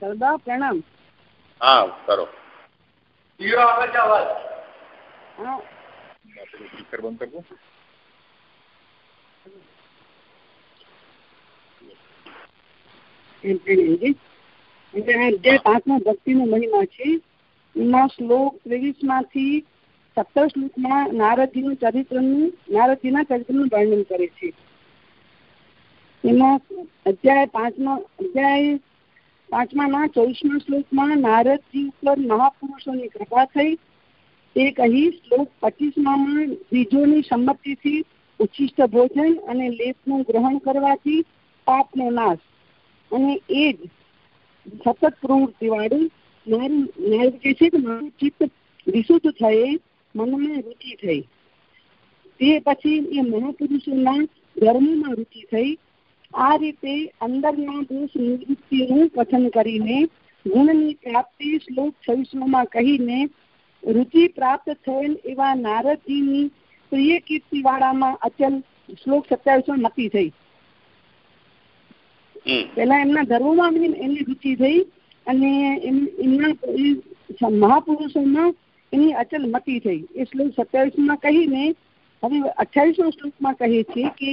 સરદાર પ્રણામ. હા કરો. હા. સ્પીકર બંધ કરજો અધ્યાય પાંચમો ભક્તિનો મહિમા છે એમાં શ્લોક ત્રેવીસમાંથી સત્તર શ્લોકમાં નારદજીનું ચરિત્રનું ચરિત્રનું વર્ણન કરે છે. એમાં અધ્યાય પાંચમા, અધ્યાય પાંચમાના ચોવીસમા શ્લોકમાં નારદજી ઉપર મહાપુરુષોની કૃપા થઈ. તે કહી શ્લોક પચીસમાં બીજોની સંમતિથી ઉચ્છિષ્ટ ભોજન અને લેપનું ગ્રહણ કરવાથી પાપનો નાશ. અને એ જ સતત પ્રવૃત્તિવાળું મારું મારું છે કે મારું ચિત્ત વિશુદ્ધ થયે, મનમાં રુચિ થઈ. તે પછી એ મહાપુરુષોના ધર્મમાં રુચિ થઈ. આ રીતે અંદરના દોષ નિવૃત્તિનું કથન કરીને ગુણની પ્રાપ્તિ શ્લોક છવ્વીસમાં કહીને રુચિ પ્રાપ્ત થયેલ એવા નારદજીની પ્રિય કીર્તિ વાળામાં અચલ શ્લોક સત્યાવીસમાં નક્કી થઈ. પેલા એમના ધર્મોમાં એમની રુચિ થઈ અને એમના મહાપુરુષોમાં એની અચલ મતી થઈ. એ શ્લોક સત્યાવીસમાં કહીને હવે શ્લોક શ્લોકમાં કહે છે કે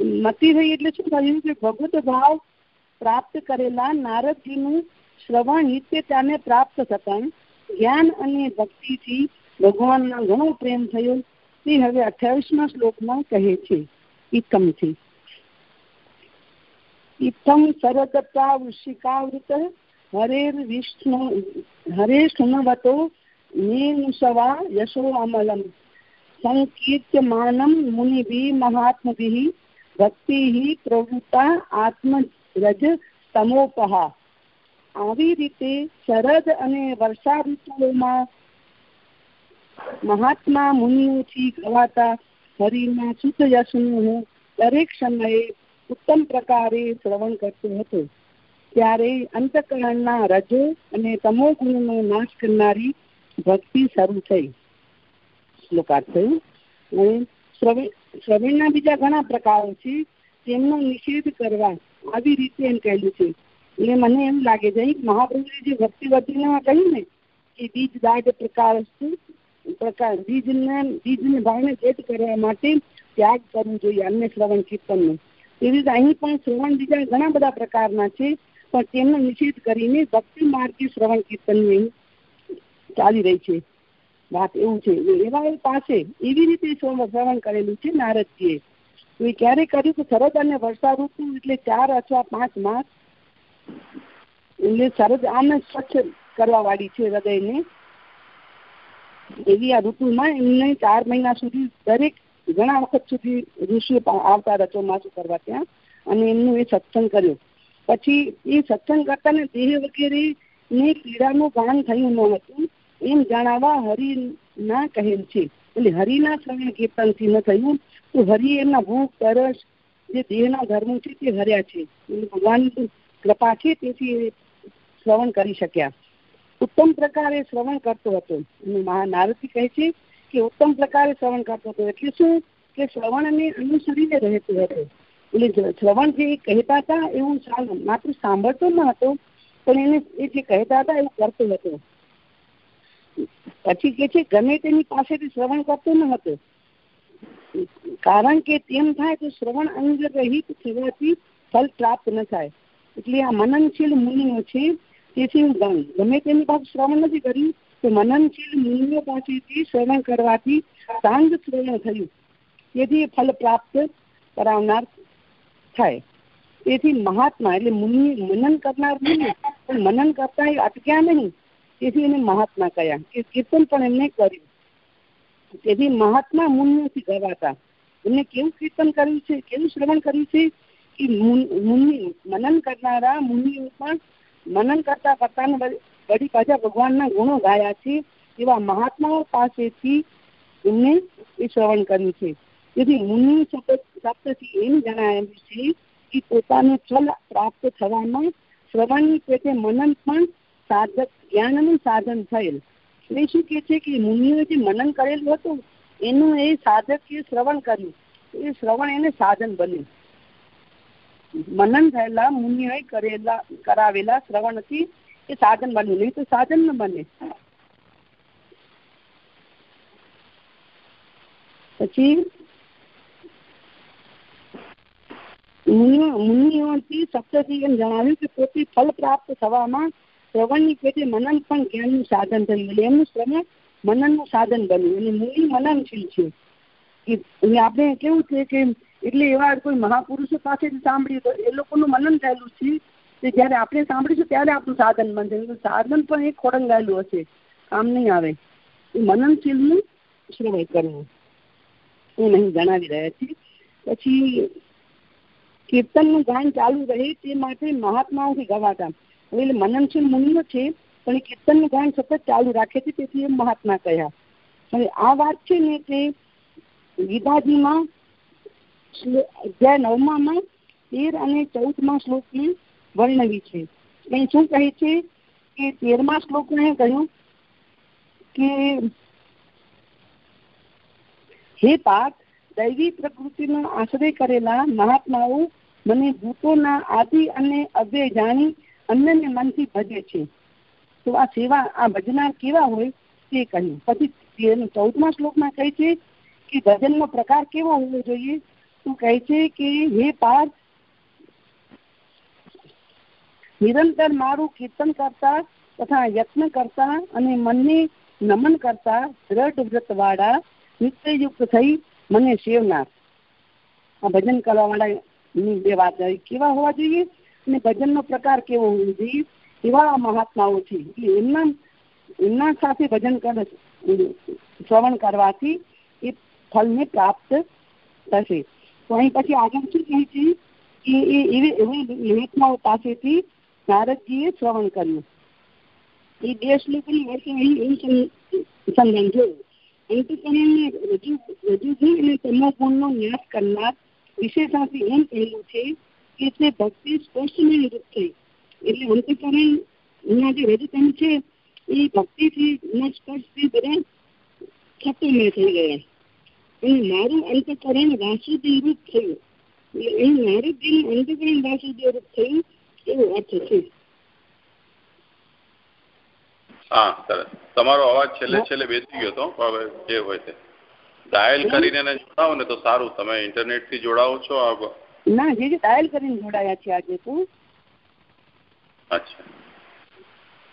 મતી થઈ એટલે શું થયું કે ભગવત ભાવ પ્રાપ્ત કરેલા નારદજીનું શ્રવણ નિત્યતાને પ્રાપ્ત થતા જ્ઞાન અને ભક્તિથી ભગવાનના ઘણો પ્રેમ થયો. તે હવે અઠ્યાવીસમા શ્લોકમાં કહે છે ઇકમથી ઇતમ સરગતા વૃષિકાવૃત હરેર્વિષ્ણુ હરે શૃણવતો મેનુષવા યશો અમલમ. સંકીર્ત્યમાનમ મુનિભિ મહાત્મભિ ભક્તિ પ્રવૃત્તા આત્મરજ તમોપહા. આવી રીતે શરદ અને વર્ષા ઋતુઓમાં મહાત્મા મુનિઓથી ગવાતા હરિના શુદ્ધ યશનું હું દરેક સમયે ઉત્તમ પ્રકારે શ્રવણ કરતો હતો. ત્યારે અંતકરણના રજો અને તમો ગુણનો નાશ કરનારી ભક્તિ શરૂ થઈ. શ્લોકાર્થ થયું. શ્રવણના બીજા ઘણા પ્રકારો છે, તેમનો નિષેધ કરવા આવી રીતે એમ કહેલું છે. એટલે મને એમ લાગે છે મહાપ્રભુએ જે ભક્તિ વધીને કહ્યું ને, કે બીજ દાઢ પ્રકાર પ્રકાર બીજને બીજને ભાવને ભેદ કરવા માટે ત્યાગ કરવું જોઈએ અન્ય શ્રવણ કીર્તનનું. એવી રીતે અહીં પણ શ્રવણ બીજા ઘણા બધા પ્રકારના છે, પણ તેમનો નિષેધ કરીને ભક્તિ માર્ગે શ્રવણ કીર્તનની ચાલી રહી છે. વાત એવું છે એવા એ પાસે એવી રીતે શ્રવણ કરેલું છે નારદજીએ. એ ક્યારે કર્યું કે શરદ અને વર્ષા ઋતુ એટલે ચાર અથવા પાંચ માસ? એટલે શરદ આમ સ્વચ્છ કરવા વાળી છે હૃદયને. એવી આ ઋતુમાં એમને ચાર મહિના સુધી દરેક ઘણા વખત સુધી ઋષિ આવતા રચો માસું કરવા ત્યાં અને એમનું એ સત્સંગ કર્યો. પછી એ સત્સંગ કરતા ને દેહ વગેરે ને પીડાનું ભાન થયું ન હતું. એમ જણાવવા હરિ ના કહેલ છે. એટલે હરિના શ્રવણ કીર્તનથી ન થયું. તો હરિ એમના ભૂખ તરસ, જે દેહના ધર્મો છે તે હર્યા છે. ભગવાનની કૃપા છે તેથી શ્રવણ કરી શક્યા. ઉત્તમ પ્રકારે શ્રવણ કરતો હતો. નારદજી કહે છે કે ઉત્તમ પ્રકારે શ્રવણ કરતો હતો. એટલે શું? કે શ્રવણને અનુસરીને રહેતો હતો. એટલે શ્રવણ જે કહેતા હતા એવું માત્ર સાંભળતો ન હતો, પણ એને એ જે કહેતા હતા એવું કરતો હતો. પછી કે છે, ગમે તેની પાસેથી શ્રવણ કરતો ન હતો. કારણ કે તેમ થાય તો શ્રવણ અંગ રહિત થવાથી ફલ પ્રાપ્ત ન થાય. એટલે આ મનનશીલ મુનિઓ છે, તેથી હું ગમે. તેની પાસે શ્રવણ નથી કર્યું, તો મનનશીલ મુનિઓ પાસેથી શ્રવણ કરવાથી સાંગ શ્રવણ થયું. તેથી ફલ પ્રાપ્ત કરાવનાર થાય. તેથી મહાત્મા એટલે મુનિ મનન કરનાર મુનિ, પણ મનન કરતા એ અટક્યા નહીં. તેથી એને મહાત્મા કહ્યા કે કીર્તન પણ એમને કર્યું. તેથી મહાત્મા મુનિઓથી ગવાતા. એમને કેવું કીર્તન કર્યું છે? કેવું શ્રવણ કર્યું છે? કે મુનિ મનન કરનારા મુનિઓ પણ મનન કરતા કરતા વળી પાછા ભગવાનના ગુણો ગાયા છે એવા મહાત્માઓ પાસેથી એમને એ શ્રવણ કર્યું છે. તેથી મુનિ શબ્દથી એમ જણાવ્યું છે કે પોતાનું ચલ પ્રાપ્ત થવામાં શ્રવણની પેટે મનન પણ સાધક, જ્ઞાનનું સાધન થયેલ. એ શું કે છે કે મુનિઓએ જે મનન કરેલું હતું, એનું એ સાધક શ્રવણ કર્યું. એ શ્રવણ એને સાધન બન્યું. મનન થયેલા મુનિઓએ કરેલા, કરાવેલા શ્રવણથી એ સાધન બન્યું. નહીં તો સાધન ન બને. પછી મુનિઓથી સપ્તથી એમ જણાવ્યું કે પોતે ફળ પ્રાપ્ત થવામાં શ્રવણની પેટે મનન પણ જ્ઞાનનું સાધન થયું એટલે એમનું શ્રવણ મનનનું સાધન બન્યું. અને મુનિ મનનશીલ છે. એટલે આપણે કેવું છે કે એટલે એવા કોઈ મહાપુરુષો પાસેથી સાંભળ્યું તો એ લોકોનું મનન થયેલું છે કે જ્યારે આપણે સાંભળીશું ત્યારે આપણું સાધન બનશે. સાધન પણ એક ખોરંગાયેલું હશે. કામ નહીં આવે. એ મનનશીલનું શ્રવણ કરવું. એ નહીં જણાવી રહ્યા છીએ. પછી કીર્તનનું ગાન ચાલુ રહે તે માટે મહાત્માઓથી ગવાતા. એટલે મનનશીલ મુનિઓ છે, પણ એ કીર્તનનું ગાન સતત ચાલુ રાખે છે, તેથી એ મહાત્મા કહ્યા અને આ વાત છે ને તે ગીતાજીમાં અધ્યાય નવમામાં તેર અને ચૌદમાં શ્લોકને વર્ણવી છે. એ શું કહે છે કે તેરમા શ્લોકને કહ્યું કે, હે પાક, દૈવી પ્રકૃતિનો આશ્રય કરેલા મહાત્માઓ મને ભૂતોના આદિ અને અવ્યય જાણી અન્યને મનથી ભજે છે. તો આ સેવા, આ ભજનાર કેવા હોય તે કહ્યું. પછી ચૌદમા શ્લોકમાં કહે છે કે ભજનનો પ્રકાર કેવો હોવો જોઈએ? તો કહે છે કે, હે પાર્થ, નિરંતર મારું કીર્તન કરતા તથા યત્ન કરતા અને મનને નમન કરતા દ્રઢ વ્રત વાળા નિત્યયુક્ત થઈ મને સેવનાર. આ ભજન કરવા વાળા ની બે વાત, કેવા હોવા જોઈએ? અને ભજનનો પ્રકાર કેવો હોવો જોઈએ એવા મહાત્માઓ છે. એટલે એમના એમના સાથે ભજન કરે શ્રવણ કરવાથી એ ફળને પ્રાપ્ત થશે. તો અહીં પછી આગળ શું કહે છે? કે એ એવી એવી મહાત્માઓ પાસેથી નારદજીએ શ્રવણ કર્યું. એ બે શ્લોકની વર્ષે અહીં એવું સંબંધ જોયું અંતકરણને રજૂ રજૂ થઈ અને તમો ગુણનો ન્યાસ કરનાર વિશેષાથી એમ કહેલું છે કે તે ભક્તિ સ્પષ્ટમાં રૂપ. થઈ એટલે અંતકરણ ના જે રજતમ છે, એ ભક્તિથી સ્પર્શથી બધા ખતમમાં થઈ ગયા. અને મારું અંતકરણ વાસુદેવ રૂપ થયું. એટલે અહીં નારદજીનું અંતકરણ વાસુદેવ રૂપ થયું, એવો અર્થ છે. હા, સરસ. તમારો અવાજ છેલ્લે છેલ્લે બેસી ગયો હતો હવે જે હોય તે. ડાયલ કરીને જોડાવો ને તો સારું. તમે ઇન્ટરનેટથી જોડાવો છો ના જે ડાયલ કરીને જોડાયા છે આજે તો. અચ્છા.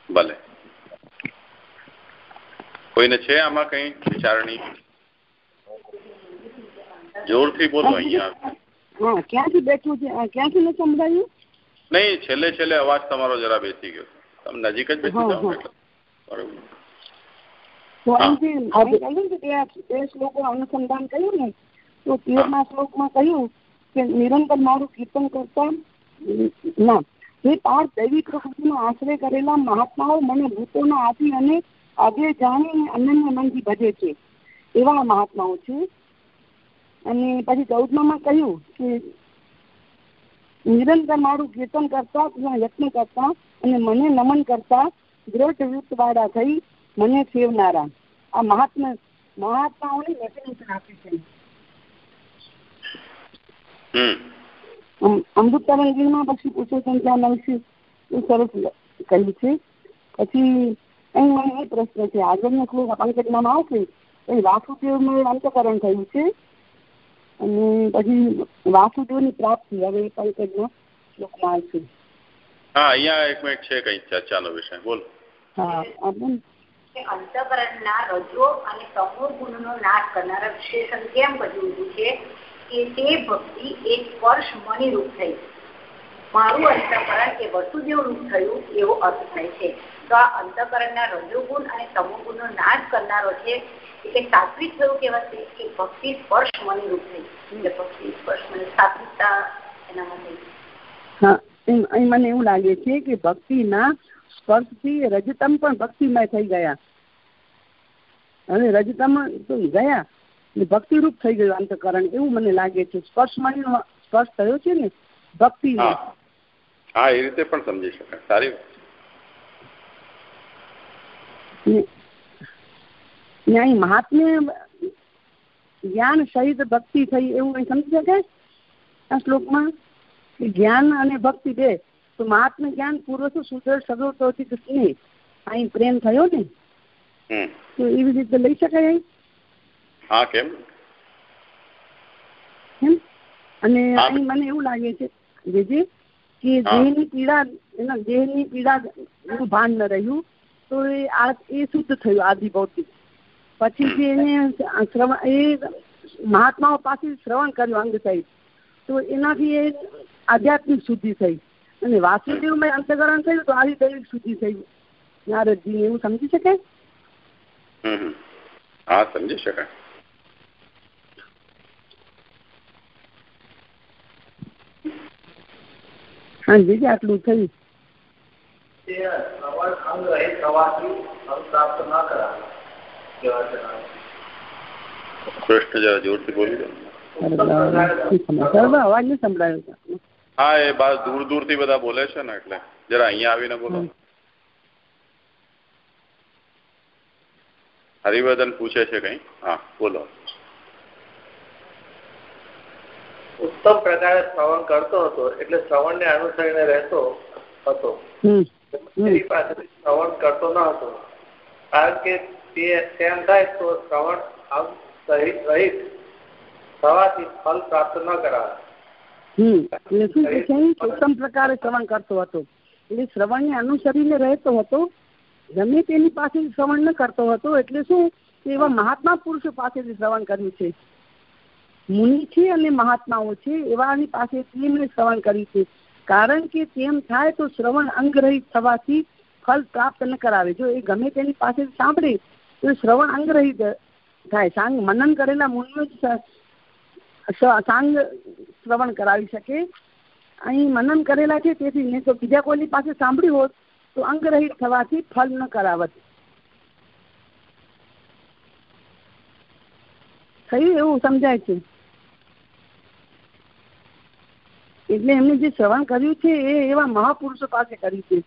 ભલે. કોઈને છે આમાં કઈ વિચારણી? જોરથી બોલો અહીંયા. હા ક્યાંથી બેઠું છે? ક્યાંથી ન સંભળાયું? નહીં છેલ્લે છેલ્લે અવાજ તમારો જરા બેસી ગયો. તમે નજીક જ બેસી જાઓ એટલે. બરોબર. તો અહીંથી કહ્યું કે તે શ્લોકો અનુસંધાન કર્યું ને તો તેરમા શ્લોકમાં કહ્યું કે નિરંતર મારું કીર્તન કરતા ના. જે પાર દૈવી પ્રકૃતિનો આશ્રય કરેલા મહાત્માઓ મને ભૂતોના આદિ અને આજે જાણી અનન્ય મનથી ભજે છે. એવા મહાત્માઓ છે. અને પછી ચૌદમામાં કહ્યું કે નિરંતર મારું કીર્તન કરતા યત્ન કરતા અને મને નમન કરતા દ્રઢ વૃત્ત વાળા થઈ મને સેવનારા. આ મહાત્મા મહાત્માઓને ડેફિનેશન આપી છે. અમૃતરણ ગીરમાં પછી પુરુષોત્તમ ત્યાં નવસી એ સરસ કહ્યું છે. પછી અહીં મને એ પ્રશ્ન છે આગળનો શ્લોક પંકજમાં આવશે એ વાસુદેવનું અંતકરણ થયું છે. અને પછી વાસુદેવની પ્રાપ્તિ હવે પંકજમાં શ્લોકમાં આવશે. હા અહીંયા એક મિનિટ છે કઈ ચાલો વિષય બોલો. હા અંતકરણના રજો અને તમો ગુણનો નાશ કરનારા વિશેષણ કેમ કહ્યું છે? કે તે ભક્તિ એક સ્પર્શ મની રૂપ થઈ. મારું અંતકરણ એ વસુદેવ રૂપ થયું એવો અર્થ થાય છે. તો આ અંતકરણના રજોગુણ અને તમોગુણનો નાશ કરનારો છે એટલે સાત્વિક થયું કહેવાશે કે ભક્તિ સ્પર્શ મની રૂપ થઈ એટલે સ્પર્શ મને સાત્વિકતા એનામાં હા અહીં મને એવું લાગે છે કે ભક્તિના સ્પર્શથી રજતમ પણ ભક્તિમય થઈ ગયા. અને રજતમ ગયા. ભક્તિરૂપ થઈ ગયું અંતકરણ એવું મને લાગે છે. સ્પર્શ મણીનો સ્પર્શ થયો છે ને ભક્તિ હા. એ રીતે પણ સમજી શકાય. સારી અહીં મહાત્મ્ય જ્ઞાન સહિત ભક્તિ થઈ એવું કઈ સમજી શકાય? આ શ્લોકમાં? જ્ઞાન અને ભક્તિ બે. તો મહાત્મા જ્ઞાન પૂર્વ તો સુધર સગવડોથી સ્નેહ અહીં પ્રેમ થયો ને? તો એવી રીતે લઈ શકાય અહીં? હા કેમ? અને અહીં મને એવું લાગે છે જેજી કે દેહની પીડા એના દેહની પીડા એનું ભાન ન રહ્યું તો એ આ એ શુદ્ધ થયું આદિ ભૌતિક. પછી જે એને શ્રવણ એ મહાત્માઓ પાસે શ્રવણ કર્યું અંગ સહિત તો એનાથી એ આધ્યાત્મિક શુદ્ધિ થઈ. અને વાસુદેવમાં અંતકરણ થયું તો આવી દૈવિક શુદ્ધિ થઈ નારદજી એવું સમજી શકાય? હા સમજી શકાય. હા બીજા આટલું થયું. કૃષ્ણ જરા જોરથી બોલી દો. અવાજ નહીં સંભળાયો હા એ બાર દૂર દૂરથી બધા બોલે છે ને એટલે જરા અહીંયા આવીને બોલો. હરિવર્ધન પૂછે છે કઈ? હા બોલો. ઉત્તમ પ્રકારે શ્રવણ કરતો હતો એટલે શ્રવણ ને અનુસરીને રહેતો હતો. તેની પાસેથી શ્રવણ કરતો ન હતો. કારણ કે તે તેમ થાય તો શ્રવણ રહિત થવાથી ફલ પ્રાપ્ત ન કરાવે. ઉત્તમ પ્રકારે શ્રવણ કરતો હતો. એટલે શ્રવણને અનુસરીને રહેતો હતો. ગમે તેની પાસે શ્રવણ ન કરતો હતો એટલે શું? એવા મહાત્મા પુરુષો પાસેથી શ્રવણ કર્યું છે. મુનિ છે અને મહાત્માઓ છે, એવાની પાસેથી એમણે શ્રવણ કર્યું છે. કારણ કે તેમ થાય તો શ્રવણ અંગરહિત થવાથી ફલ પ્રાપ્ત ન કરાવે. જો એ ગમે તેની પાસે સાંભળે, તો શ્રવણ અંગરહિત થાય. સાંગ મનન કરેલા મુનિઓ જ સાંગ શ્રવણ કરાવી શકે. અહીં મનન કરેલા છે, તેથી નહીં તો બીજા કોઈની પાસે સાંભળ્યું હોત, તો અંગરહિત થવાથી ફલ ન કરાવત. થયું એવું સમજાય છે. એટલે એમને જે શ્રવણ કર્યું છે એ એવા મહાપુરુષો પાસે કર્યું છે.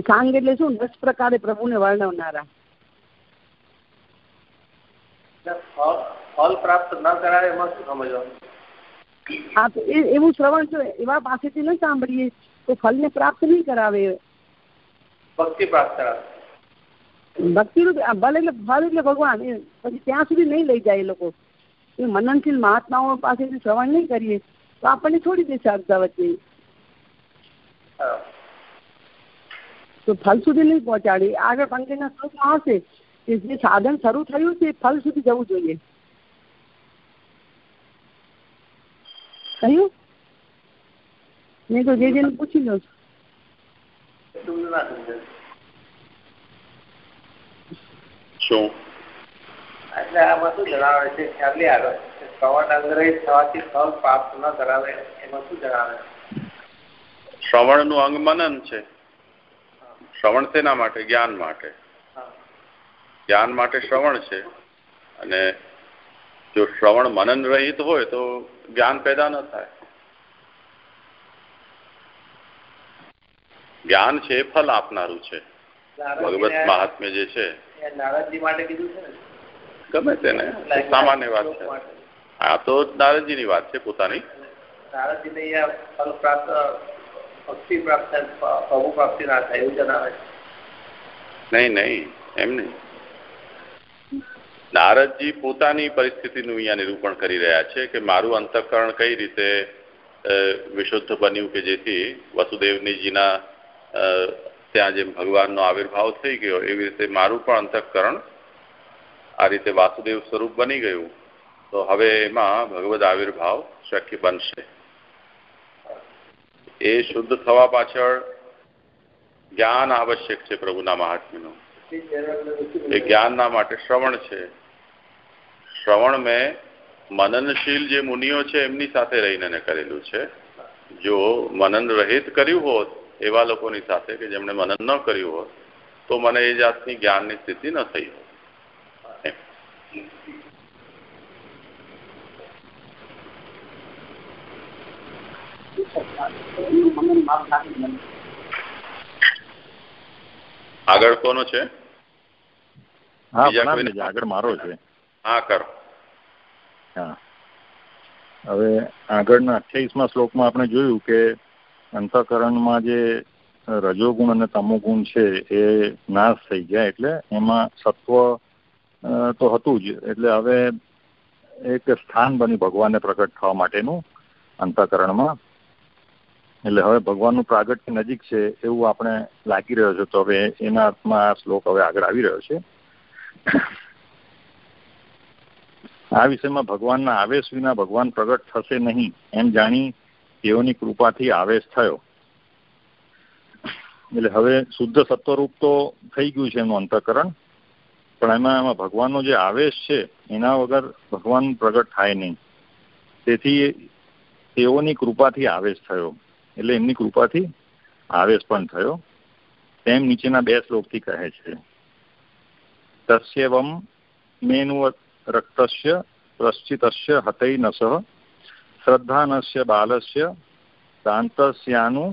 સાંગ એટલે શું? દસ પ્રકારે પ્રભુને વર્ણવનારા. ફળ પ્રાપ્ત ન કરાવે એમાં શું સમજવાનું? હા તો એવું શ્રવણ જો એવા પાસેથી ન સાંભળીએ તો ફલને પ્રાપ્ત નહીં કરાવે. ભક્તિ પ્રાપ્ત કરાવે. ભક્તિ ભલે એટલે ફળ એટલે ભગવાન એ પછી ત્યાં સુધી નહીં લઈ જાય એ લોકો. એ મનનશીલ મહાત્માઓ પાસેથી શ્રવણ નહીં કરીએ. તો આપણને છોડી દેશે અડધા વચ્ચે તો ફલ સુધી નહીં પહોંચાડે. આગળ પંકજના શ્લોકમાં આવશે કે જે સાધન શરૂ થયું છે ફલ સુધી જવું જોઈએ. કહ્યું? મેં તો જે જેને પૂછી લો શું? એટલે આમાં શું જણાવે છે? ખ્યાલી આગળ શ્રવણ અંગ્રહિત થવાથી ફળ પાપ ન કરાવે એમાં શું જણાવે? શ્રવણનું અંગ મનન છે. શ્રવણ શેના માટે? જ્ઞાન માટે. જ્ઞાન માટે શ્રવણ છે. અને જો શ્રવણ મનન રહિત હોય તો જ્ઞાન પેદા ન થાય. જ્ઞાન છે એ ફલ આપનારું છે. ભગવત મહાત્મ્ય જે છે. નારદજી માટે કીધું છે ગમે તેને. સામાન્ય વાત છે. આ તો નારદજીની વાત છે પોતાની. નારદજીને અહીંયા ફલ પ્રાપ્ત ભક્તિ પ્રાપ્ત પ્રભુ પ્રાપ્તિ ના થાય એવું જણાવે છે. નહીં નહીં એમ નહીં. નારદજી પોતાની પરિસ્થિતિનું અહીંયા નિરૂપણ કરી રહ્યા છે કે મારું અંતઃકરણ કઈ રીતે વિશુદ્ધ બન્યું કે જેથી વસુદેવનીજીના ત્યાં જેમ ભગવાનનો આવિર્ભાવ થઈ ગયો એવી રીતે મારું પણ અંતઃકરણ આ રીતે વાસુદેવ સ્વરૂપ બની ગયું. તો હવે એમાં ભગવદ આવિર્ભાવ શક્ય બનશે. એ શુદ્ધ થવા પાછળ જ્ઞાન આવશ્યક છે પ્રભુના મહાત્મ્યનું. એ જ્ઞાનના માટે શ્રવણ છે. શ્રવણ મેં મનનશીલ જે મુનિઓ છે એમની સાથે રહીને કરેલું છે. જો મનન રહિત કર્યું હોત એવા લોકોની સાથે કે જેમણે મનન ન કર્યું હોત, તો મને એ જાતની જ્ઞાનની સ્થિતિ ન થઈ હોત. આગળ કોનો છે? હા આગળ મારો છે. હા કરો. હા. હવે આગળના અઠ્યાવીસમાં શ્લોકમાં આપણે જોયું કે અંતઃકરણમાં જે રજોગુણ અને તમોગુણ છે એ નાશ થઈ ગયા એટલે એમાં સત્વ તો હતું જ. એટલે હવે એક સ્થાન બન્યું ભગવાનને પ્રગટ થવા માટેનું અંતઃકરણમાં. એટલે હવે ભગવાનનું પ્રાગટ્ય નજીક છે એવું આપણે લાગી રહ્યો છે. તો હવે એના અર્થમાં આ શ્લોક હવે આગળ આવી રહ્યો છે. આ વિષયમાં ભગવાનના આવેશ વિના ભગવાન પ્રગટ થશે નહીં એમ જાણી તેઓની કૃપાથી આવેશ થયો. એટલે હવે શુદ્ધ સત્વરૂપ તો થઈ ગયું છે એનું અંતકરણ, પણ એમાં એમાં ભગવાનનો જે આવેશ છે એના વગર ભગવાન પ્રગટ થાય નહીં. તેથી તેઓની કૃપાથી આવેશ થયો. એટલે એમની કૃપાથી આવેશ પણ થયો. તેમ નીચેના બે શ્લોકથી કહે છે, તસ્યવમ મેનુ રક્તસ્ય પ્રશ્ચિતસ્ય હતૈનસ શ્રદ્ધાનસ્ય બાલસ્ય દાંતસ્યાનું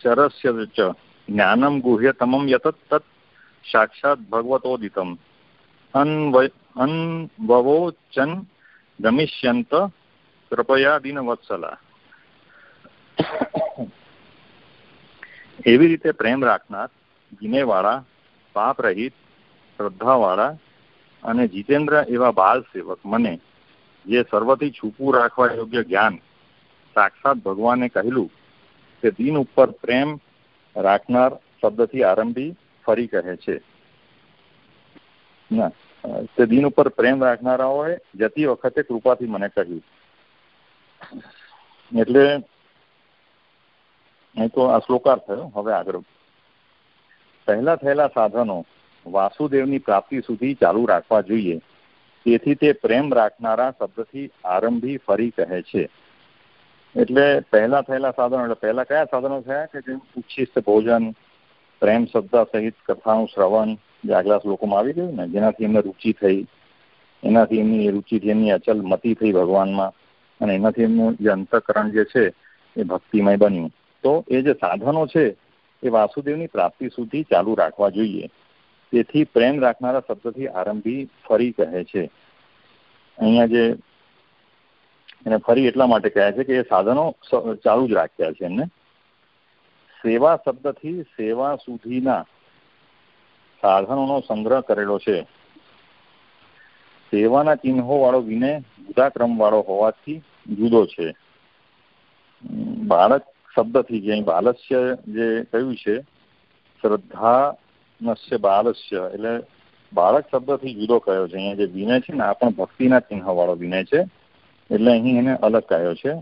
ચરસ્ય ચ જ્ઞાનમ ગુહ્યતમમ યત તत् સાક્ષાત ભગવતોદિતમ અન્વવોચન ગમિષ્યંત કૃપયા દિનવત્સલા. એવી રીતે પ્રેમ રાખનાર વિનયવાળા પાપ રહિત શ્રદ્ધાવાળા અને જીતેન્દ્ર એવા બાલ સેવક મને, જે સર્વથી છૂપું રાખવા યોગ્ય જ્ઞાન, સાક્ષાત ભગવાને કહેલું કે દિન ઉપર પ્રેમ રાખનાર શબ્દથી આરંભી ફરી કહે છે. ના, તે દિન ઉપર પ્રેમ રાખનારાઓએ જતી વખતે કૃપાથી મને કહ્યું. એટલે એ તો આ શ્લોકાર થયો, હવે આગળ. પહેલા થયેલા સાધનો વાસુદેવની પ્રાપ્તિ સુધી ચાલુ રાખવા જોઈએ. તેથી તે પ્રેમ રાખનારા શબ્દથી આરંભી ફરી કહે છે. એટલે પહેલા થયેલા સાધનો, એટલે પહેલા કયા સાધનો થયા કે જેમ ઉચ્છિષ્ટ ભોજન, પ્રેમ શ્રદ્ધા સહિત કથાનું શ્રવણ, જે આગલા શ્લોકોમાં આવી ગયું ને, જેનાથી એમને રુચિ થઈ, એનાથી એમની રુચિથી એમની અચલ મતી થઈ ભગવાનમાં, અને એનાથી એમનું જે અંતકરણ જે છે એ ભક્તિમય બન્યું. તો એ જે સાધનો છે, એ વાસુદેવની પ્રાપ્તિ સુધી ચાલુ રાખવા જોઈએ. તેથી પ્રેમ રાખનારા શબ્દથી આરંભી ફરી કહે છે. અહીંયા જે એને ફરી એટલા માટે કહે છે કે એ સાધનો ચાલુ જ રાખ્યા છે એમને. સેવા શબ્દથી સેવા સુધીના સાધનોનો સંગ્રહ કરેલો છે. સેવાના ચિહ્નો વાળો વિનય જુદા વાળો હોવાથી જુદો છે. બાળક શબ્દથી જે બાલસ્ય જે કહ્યું છે શ્રદ્ધા નશ્ય બાલસ્ય, એટલે બાળક શબ્દથી જુદો કયો છે. અહીંયા જે વિનય છે ને, આ પણ ભક્તિના ચિહ્નવાળો વિનય છે. એટલે અહીં એને અલગ કહ્યો છે.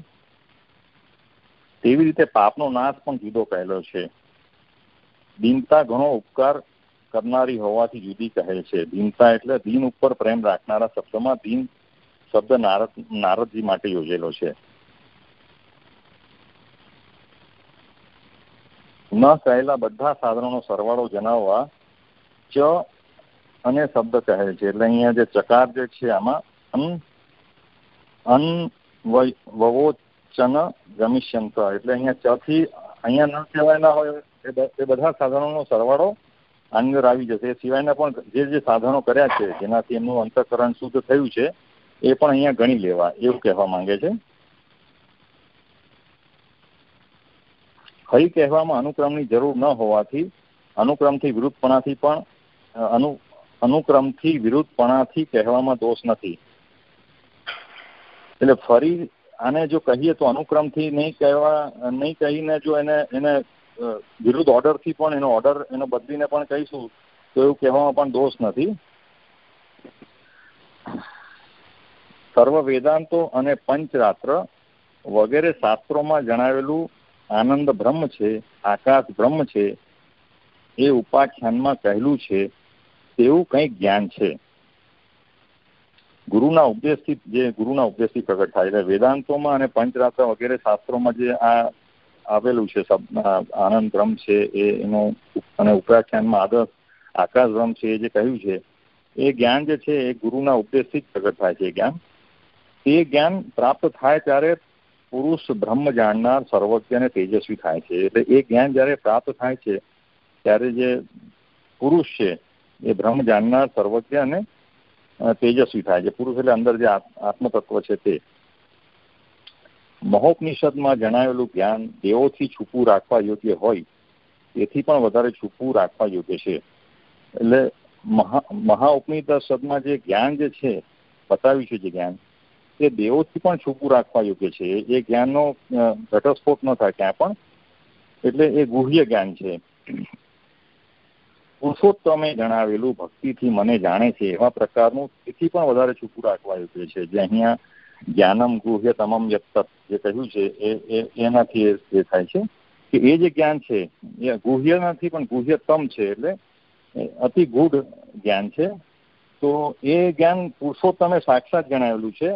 તેવી રીતે પાપનો નાશ પણ જુદો કહેલો છે. દીનતા ઘણો ઉપકાર કરનારી હોવાથી જુદી કહે છે. દીનતા એટલે દીન ઉપર પ્રેમ રાખનારા શબ્દમાં દીન શબ્દ નારદ નારદજી માટે યોજેલો છે. ન કહેલા બધા સાધનોનો સરવાળો જણાવવા ચ અને શબ્દ કહે છે. એટલે અહીંયા જે ચકાર જે છે આમાં અન અન વવોચન ગમિષ્યંત. એટલે અહીંયા ચ થી અહીંયા ન કહેવાયના હોય એ બધા સાધનોનો સરવાળો આની અંદર આવી જશે. એ સિવાયના પણ જે જે સાધનો કર્યા છે, જેનાથી એમનું અંતઃકરણ શુદ્ધ થયું છે, એ પણ અહીંયા ગણી લેવા એવું કહેવા માંગે છે. હઈ કહેવામાં અનુક્રમની જરૂર ન હોવાથી, અનુક્રમથી વિરુદ્ધપણાથી પણ અનુ, અનુક્રમથી વિરુદ્ધપણાથી કહેવામાં દોષ નથી. એટલે ફરી આને જો કહીએ તો અનુક્રમથી નહીં કહેવા, નહીં કહીને જો એને એને વિરુદ્ધ ઓર્ડરથી પણ એનો ઓર્ડર એનો બદલીને પણ કહીશું, તો એવું કહેવામાં પણ દોષ નથી. સર્વ વેદાંતો અને પંચરાત્ર વગેરે શાસ્ત્રોમાં જણાવેલું આનંદ બ્રહ્મ છે, આકાશ બ્રહ્મ છે, એ ઉપાખ્યાનમાં કહેલું છે, તેવું કંઈક જ્ઞાન છે. ગુરુના ઉપદેશથી જે ગુરુના ઉપદેશથી પ્રગટ થાય એટલે વેદાંતોમાં અને પંચરાત્ર વગેરે શાસ્ત્રોમાં જે આ આવેલું છે આનંદ બ્રહ્મ છે, એ એનો અને ઉપાખ્યાનમાં આદર્શ આકાશ બ્રહ્મ છે, એ જે કહ્યું છે, એ જ્ઞાન જે છે, એ ગુરુના ઉપદેશથી જ પ્રગટ થાય છે જ્ઞાન. તે જ્ઞાન પ્રાપ્ત થાય ત્યારે પુરુષ બ્રહ્મ જાણનાર સર્વજ્ઞ અને તેજસ્વી થાય છે. એટલે એ જ્ઞાન જ્યારે પ્રાપ્ત થાય છે, ત્યારે જે પુરુષ છે, એ બ્રહ્મ જાણનાર સર્વજ્ઞ અને તેજસ્વી થાય છે. પુરુષ એટલે અંદર જે આત્મતત્વ છે તે. મહોપનિષદમાં જણાવેલું જ્ઞાન દેવોથી છૂપું રાખવા યોગ્ય હોય, તેથી પણ વધારે છૂપું રાખવા યોગ્ય છે. એટલે મહા, મહાઉપનિષદમાં જે જ્ઞાન જે છે, બતાવ્યું છે જે જ્ઞાન તે દેવોથી પણ છૂપું રાખવા યોગ્ય છે. એ જ્ઞાનનો ઘટસ્ફોટ ન થાય ક્યાં પણ. એટલે એ ગુહ્ય જ્ઞાન છે. પુરુષોત્તમે જણાવેલું ભક્તિથી મને જાણે છે એવા પ્રકારનું તેથી પણ વધારે છૂપું રાખવા યોગ્ય છે. જે અહીંયા જ્ઞાનમ ગુહ્ય તમામ યત્ત જે કહ્યું છે એ એનાથી એ થાય છે. કે એ જે જ્ઞાન છે, એ ગુહ્ય નથી પણ ગુહ્યતમ છે એટલે અતિ ગૂઢ જ્ઞાન છે. તો એ જ્ઞાન પુરુષોત્તમે સાક્ષાત જણાવેલું છે.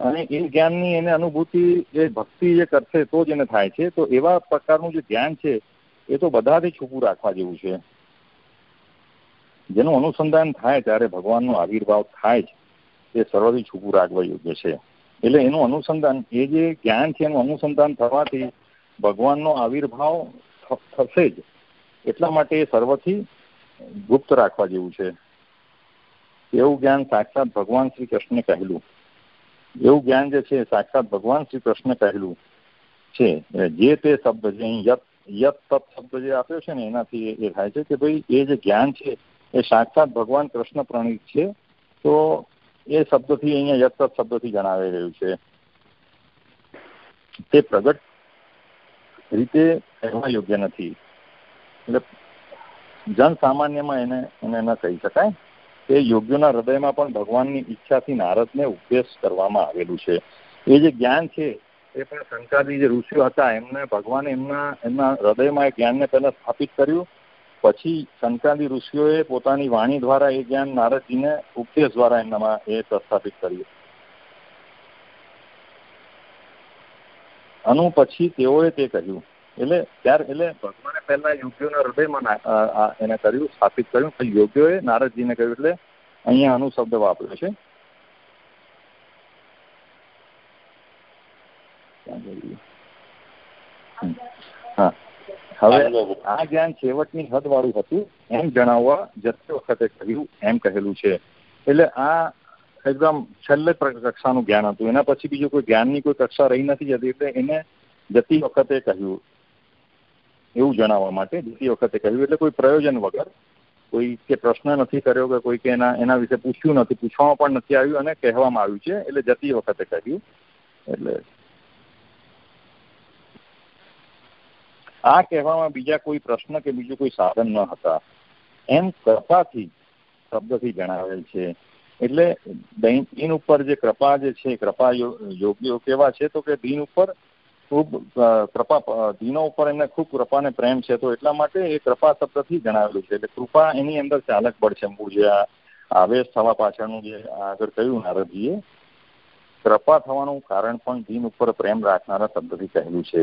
અને એ જ્ઞાનની એને અનુભૂતિ જે ભક્તિ જે કરશે તો જ એને થાય છે. તો એવા પ્રકારનું જે જ્ઞાન છે, એ તો બધાથી છૂપું રાખવા જેવું છે. જેનું અનુસંધાન થાય ત્યારે ભગવાનનો આવિર્ભાવ થાય જ. એ સર્વથી છૂપું રાખવા યોગ્ય છે. એટલે એનું અનુસંધાન, એ જે જ્ઞાન છે એનું અનુસંધાન થવાથી ભગવાનનો આવિર્ભાવ થશે જ. એટલા માટે એ સર્વથી ગુપ્ત રાખવા જેવું છે. એવું જ્ઞાન સાક્ષાત ભગવાન શ્રી કૃષ્ણે કહેલું. એવું જ્ઞાન જે છે, સાક્ષાત ભગવાન શ્રી કૃષ્ણ કહેલું છે. જે તે શબ્દ જે યત યત તપ શબ્દ જે આપ્યો છે ને, એનાથી એ થાય છે કે ભાઈ એ જે જ્ઞાન છે, એ સાક્ષાત ભગવાન કૃષ્ણ પ્રણીત છે, તો એ શબ્દથી અહીંયા યત તપ શબ્દથી જણાવી રહ્યું છે. તે પ્રગટ રીતે કહેવા યોગ્ય નથી. એટલે જન સામાન્યમાં એને એને ન કહી શકાય. તે યોગ્યના હૃદયમાં પણ ભગવાનની ઈચ્છાથી નારદને ઉપદેશ કરવામાં આવેલું છે. એ જે જ્ઞાન છે, એ પણ શંકરજી જે ઋષિઓ હતા, એમને ભગવાને એમના એમના હૃદયમાં એ જ્ઞાનને પહેલા સ્થાપિત કર્યું. પછી શંકાદી ઋષિઓએ પોતાની વાણી દ્વારા એ જ્ઞાન નારદજીને ઉપદેશ દ્વારા એમનામાં એ પ્રસ્થાપિત કર્યું. અનુ પછી તેઓએ તે કહ્યું એટલે ત્યાર એટલે ભગવાને પહેલા યોગ્યોના હૃદયમાં એને કર્યું સ્થાપિત કર્યું. પછી યોગ્યોએ નારદજીને કહ્યું એટલે અહીંયા અનુ શબ્દ વાપર્યો છે. હા. હવે આ જ્ઞાન છેવટની હદ વાળું હતું એમ જણાવવા જતી વખતે કહ્યું એમ કહેલું છે. એટલે આ એકદમ છેલ્લે કક્ષાનું જ્ઞાન હતું. એના પછી બીજું કોઈ જ્ઞાનની કોઈ કક્ષા રહી નથી જતી એટલે એને જતી વખતે કહ્યું. એવું જણાવવા માટે બીજી વખતે કહ્યું. એટલે કોઈ પ્રયોજન વગર, કોઈ કે પ્રશ્ન નથી કર્યો કે કોઈ કે એના એના વિશે પૂછ્યું નથી, પૂછવામાં પણ નથી આવ્યું અને કહેવામાં આવ્યું છે. એટલે જતી વખતે કહ્યું. એટલે આ કહેવામાં બીજા કોઈ પ્રશ્ન કે બીજું કોઈ સાધન ન હતા. એમ કૃપાથી, શબ્દથી જણાવેલ છે. એટલે દીન ઉપર જે કૃપા જે છે, કૃપા યોગ્યો કેવા છે તો કે દીન ઉપર ખૂબ કૃપા દીનો ઉપર એમને ખૂબ કૃપા ને પ્રેમ છે. તો એટલા માટે એ કૃપા શબ્દથી જણાવેલું છે. એટલે કૃપા એની અંદર ચાલક બળ છે મૂળ. જે આવેશ થવા પાછળનું જે આગળ કહ્યું નારદજીએ, કૃપા થવાનું કારણ પણ દીન ઉપર પ્રેમ રાખનારા શબ્દથી કહેલું છે.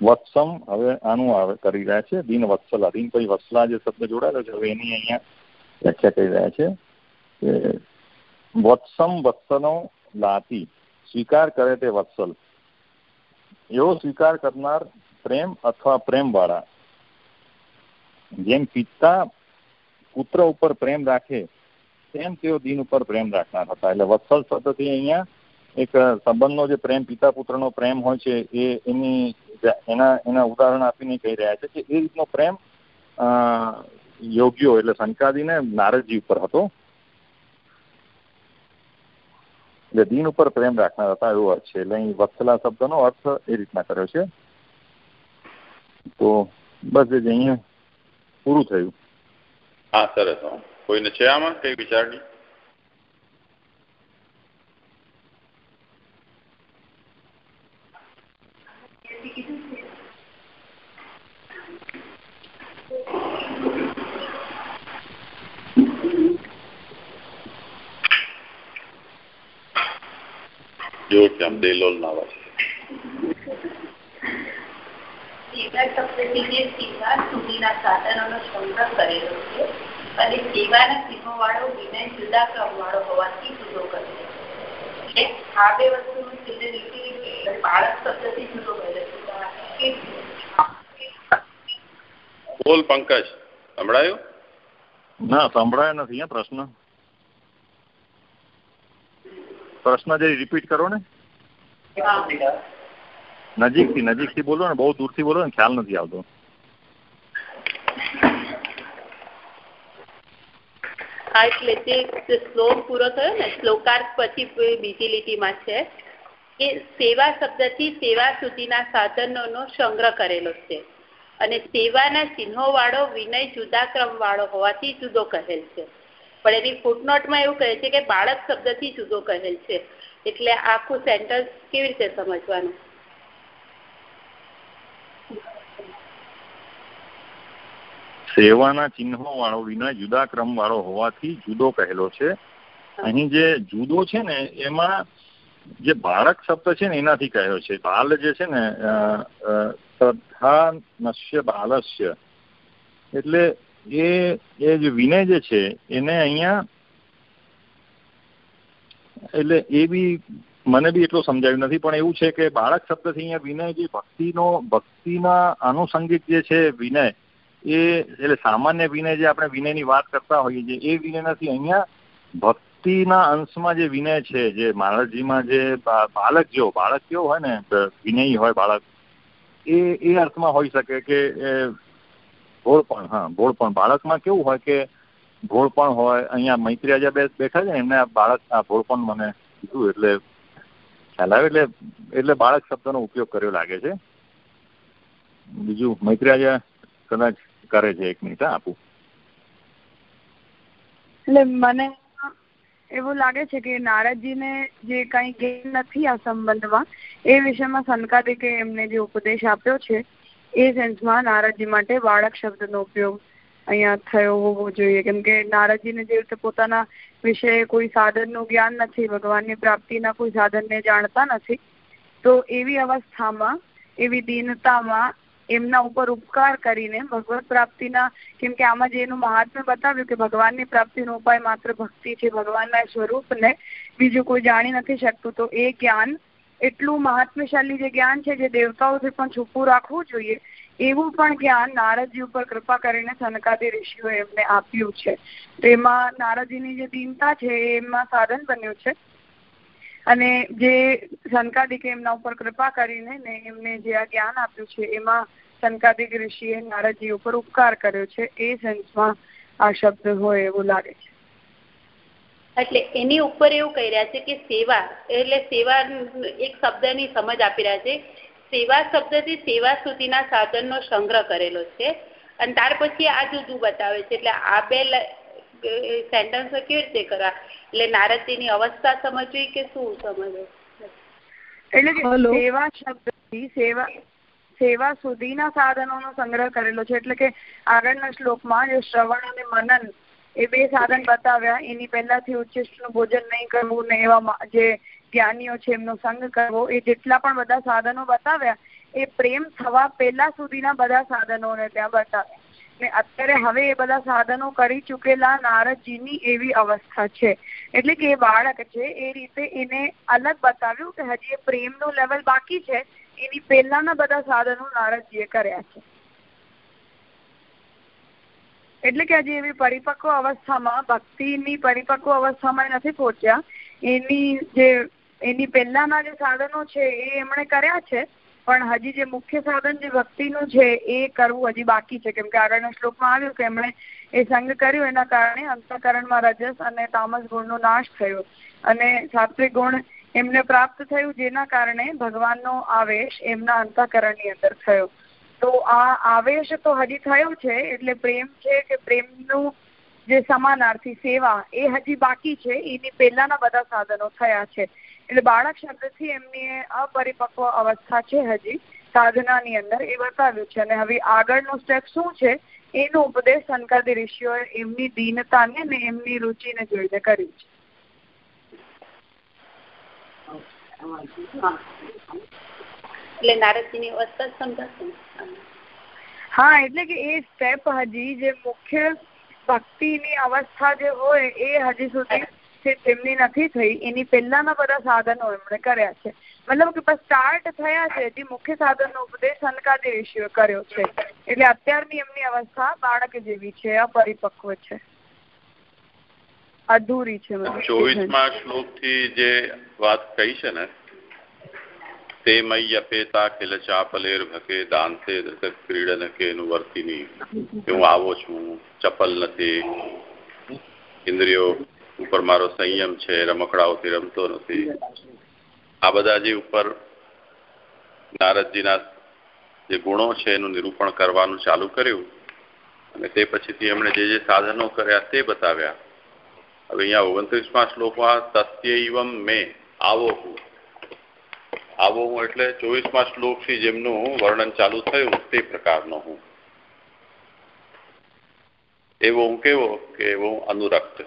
વત્સમ, હવે આનું આવે કરી રહ્યા છે. દિન વત્સલા. દિન પછી વત્સલા જે શબ્દ જોડાયેલો છે, હવે એની અહીંયા વ્યાખ્યા કરી રહ્યા છે કે વત્સમ વત્સનો લાતી. સ્વીકાર કરે તે વત્સલ. એવો સ્વીકાર કરનાર પ્રેમ અથવા પ્રેમ વાળા જેમ પિતા પુત્ર ઉપર પ્રેમ રાખે, તેમ તેઓ દિન ઉપર પ્રેમ રાખનાર હતા. એટલે વત્સલ શબ્દથી અહીંયા એક સંબંધનો જે પ્રેમ, પિતા પુત્રનો પ્રેમ હોય છે, એ એની એના એના ઉદાહરણ આપીને કહી રહ્યા છે કે એ રીતનો પ્રેમ યોગ્યો, એટલે શંકાદીને નારદજી ઉપર હતો. એટલે દિન ઉપર પ્રેમ રાખનાર હતા એવો અર્થ છે. એટલે અહીં વત્સલા શબ્દનો અર્થ એ રીતના કર્યો છે. તો બસ એ અહીંયા પૂરું થયું. હા સરસ. કોઈને છે આમાં? કઈ વિચારણી જોરથી આમ દેલોલ ના અવાજ બોલ પંકજ સંભળાયું? ના સંભળાયો નથી પ્રશ્ન. પ્રશ્ન જે રિપીટ કરો ને. નજીકથી નજીકથી બોલો ને, બહુ દૂરથી બોલો ને, ખ્યાલ નથી આવતો. હા, એટલે તે શ્લોક પૂરો થયો ને, શ્લોકાર્થ પછી બીજી લીટીમાં છે, કે સેવા શબ્દથી સેવા સુધીના સાધનોનો સંગ્રહ કરેલો છે. અને સેવાના ચિહ્નો વાળો વિનય જુદા ક્રમ વાળો હોવાથી જુદો કહેલ છે. પણ એની ફૂટનોટમાં એવું કહે છે કે બાળક શબ્દથી જુદો કહેલ છે. એટલે આખું સેન્ટેન્સ કેવી રીતે સમજવાનું? સેવાના ચિહ્નો વાળો વિનય જુદા ક્રમ વાળો હોવાથી જુદો કહેલો છે. અહીં જે જુદો છે ને, એમાં જે બાળક શબ્દ છે ને, એનાથી કહ્યો છે. બાલ જે છે ને શ્રદ્ધા નશ્ય બાલસ્ય. એટલે એ એ જે વિનય જે છે, એને અહીંયા એટલે એ બી મને બી એટલું સમજાયું નથી, પણ એવું છે કે બાળક શબ્દથી અહીંયા વિનય જે ભક્તિનો, ભક્તિના આનુષંગિક જે છે વિનય, એ એટલે સામાન્ય વિનય જે આપણે વિનયની વાત કરતા હોઈએ છીએ, એ વિનય નથી. અહીંયા ભક્તિના અંશમાં જે વિનય છે, જે મહારાજજીમાં જે બાળક જેવો, બાળક કેવો હોય ને, વિનયી હોય બાળક, એ એ અર્થમાં હોઈ શકે કે ભોળપણ હા ભોળપણ બાળકમાં કેવું હોય કે ભોળપણ હોય, અહીંયા મૈત્રી આજે બેઠા છે ને, એમને બાળક, આ ભોળપણ મને કીધું, એટલે ખ્યાલ આવે, એટલે એટલે બાળક શબ્દનો ઉપયોગ કર્યો લાગે છે. બીજું મૈત્રી આજે કદાચ કરે છે એક મિનિટ આપું. એટલે મને એવું લાગે છે કે નારદજીને જે કઈ ગેમ નથી આ સંબંધમાં, એ વિષયમાં સંકાદિકે એમને જે ઉપદેશ આપ્યો છે, એ સેન્સમાં નારદજી માટે બાળક શબ્દનો ઉપયોગ અહીંયા થયો હોવો જોઈએ. કેમ કે નારદજીને જે રીતે પોતાના વિશે કોઈ સાધનનું જ્ઞાન નથી, ભગવાનની પ્રાપ્તિના કોઈ સાધનને જાણતા નથી, તો એવી અવસ્થામાં, એવી દીનતામાં એમના ઉપર ઉપકાર કરીને ભગવત પ્રાપ્તિના, કેમ કે આમાં જે એનું મહાત્મ્ય બતાવ્યું કે ભગવાનની પ્રાપ્તિનો ઉપાય માત્ર ભક્તિ છે, ભગવાનના સ્વરૂપને બીજું કોઈ જાણી નથી શકતું, તો એ જ્ઞાન એટલું મહાત્મ્યશાલી જે જ્ઞાન છે, જે દેવતાઓથી પણ છુપું રાખવું જોઈએ એવું પણ જ્ઞાન નારદજી ઉપર કૃપા કરીને સનકાદી ઋષિઓ એમને આપ્યું છે. તેમાં નારદજીની જે દીનતા છે એમાં સાધન બન્યું છે. અને જે સનકાદિક એમના ઉપર કૃપા કરીને ને એમને જે આ જ્ઞાન આપ્યું છે, એમાં સનકાદિક ઋષિએ નારદજી ઉપર ઉપકાર કર્યો છે, એ સેન્સમાં આ શબ્દ હોય એવું લાગે છે. એટલે એની ઉપર એવું કહી રહ્યા છે કે સેવા, એટલે સેવા એક શબ્દની સમજ આપી રહ્યા છે સેવા શબ્દથી સેવા સુધીના સાધનનો સંગ્રહ કરેલો છે. અને ત્યાર પછી આ જુદું બતાવે છે. એટલે આ બે સેન્ટેન્સ કેવી રીતે કરવા? એટલે નારદજીની અવસ્થા સમજવી કે શું સમજવું? એટલે સેવા શબ્દથી સેવા સેવા સુધીના સાધનોનો સંગ્રહ કરેલો છે. એટલે કે આગળના શ્લોકમાં જે શ્રવણ અને મનન એ બે સાધન બતાવ્યા. એની પહેલાથી ઉચ્ચિષ્ટનું ભોજન નહીં કરવું ને એવા જે જ્ઞાનીઓ છે, એમનો સંગ કરવો, એ જેટલા પણ બધા સાધનો બતાવ્યા, એ પ્રેમ થવા પહેલા સુધીના બધા સાધનોને ત્યાં બતાવ્યા. ને અત્યારે હવે એ બધા સાધનો કરી ચૂકેલા નારદજીની એવી અવસ્થા છે. એટલે કે એ બાળક છે, એ રીતે એને અલગ બતાવ્યું કે હજી એ પ્રેમનું લેવલ બાકી છે, એની પહેલાના બધા સાધનો નારદજીએ કર્યા છે. એટલે કે હજી એવી પરિપક્વ અવસ્થામાં, ભક્તિની પરિપક્વ અવસ્થામાં નથી પહોંચ્યા. એની જે એની પહેલાના જે સાધનો છે એ એમણે કર્યા છે, પણ હજી જે મુખ્ય સાધન જે ભક્તિનું છે એ કરવું હજી બાકી છે. કેમ કે આગળના શ્લોકમાં આવ્યું કે એમણે એ સંગ કર્યું, એના કારણે અંતકરણમાં રજસ અને તામસ ગુણનો નાશ થયો. અને સાત્વિક ગુણ એમને પ્રાપ્ત થયું, જેના કારણે ભગવાનનો આવેશ એમના અંતકરણની અંદર થયો. તો આ આવેશ તો હજી થયો છે, એટલે પ્રેમ છે કે પ્રેમનું જે સમાનાર્થી સેવા એ હજી બાકી છે, એની પહેલાના બધા સાધનો થયા છે. એટલે બાળક શબ્દથી એમની અપરિપક્વ અવસ્થા છે હજી સાધનાની અંદર એ બતાવ્યું છે. અને હવે આગળનું સ્ટેપ શું છે? એનો ઉપદેશ શંકરદી ઋષિઓએ એમની દીનતાને ને એમની રુચિને જોઈને કર્યું છે. એટલે નારદજીની અવસ્થા સમજાશે હા એટલે કે એ સ્ટેપ હજી જે મુખ્ય ભક્તિની અવસ્થા જે હોય એ હજી સુધી છે તેમની નથી થઈ. એની પહેલાના બધા સાધનો એમણે કર્યા છે. મતલબ કે સ્ટાર્ટ થયા છે જે મુખ્ય સાધનનો ઉપદેશ સનકાદી ઋષિએ કર્યો છે. એટલે અત્યારની એમની અવસ્થા બાળક જેવી છે અપરિપક્વ છે. અધૂરી છે ચોવીસમાં શ્લોકથી જે વાત કહી છે ને તે મય્યપેતા ખિલ ચાપલેર ભકે દાંતે દશક ક્રીડન કે વર્તિની. હું આવો છું ચપલ નથી. ઇન્દ્રિયો ઉપર મારો સંયમ છે રમકડાઓથી રમતો નથી. આ બધા જે ઉપર નારદજીના જે ગુણો છે, એનું નિરૂપણ કરવાનું ચાલુ કર્યું. અને તે પછીથી એમણે જે જે સાધનો કર્યા તે બતાવ્યા. હવે અહીંયા ઓગણત્રીસમાં શ્લોકમાં તસ્યૈવમ મેં આવો હું આવો હું એટલે ચોવીસમાં શ્લોકથી જેમનું વર્ણન ચાલુ થયું, તે પ્રકારનો હું. એવો હું કેવો કે એવો અનુરક્ત.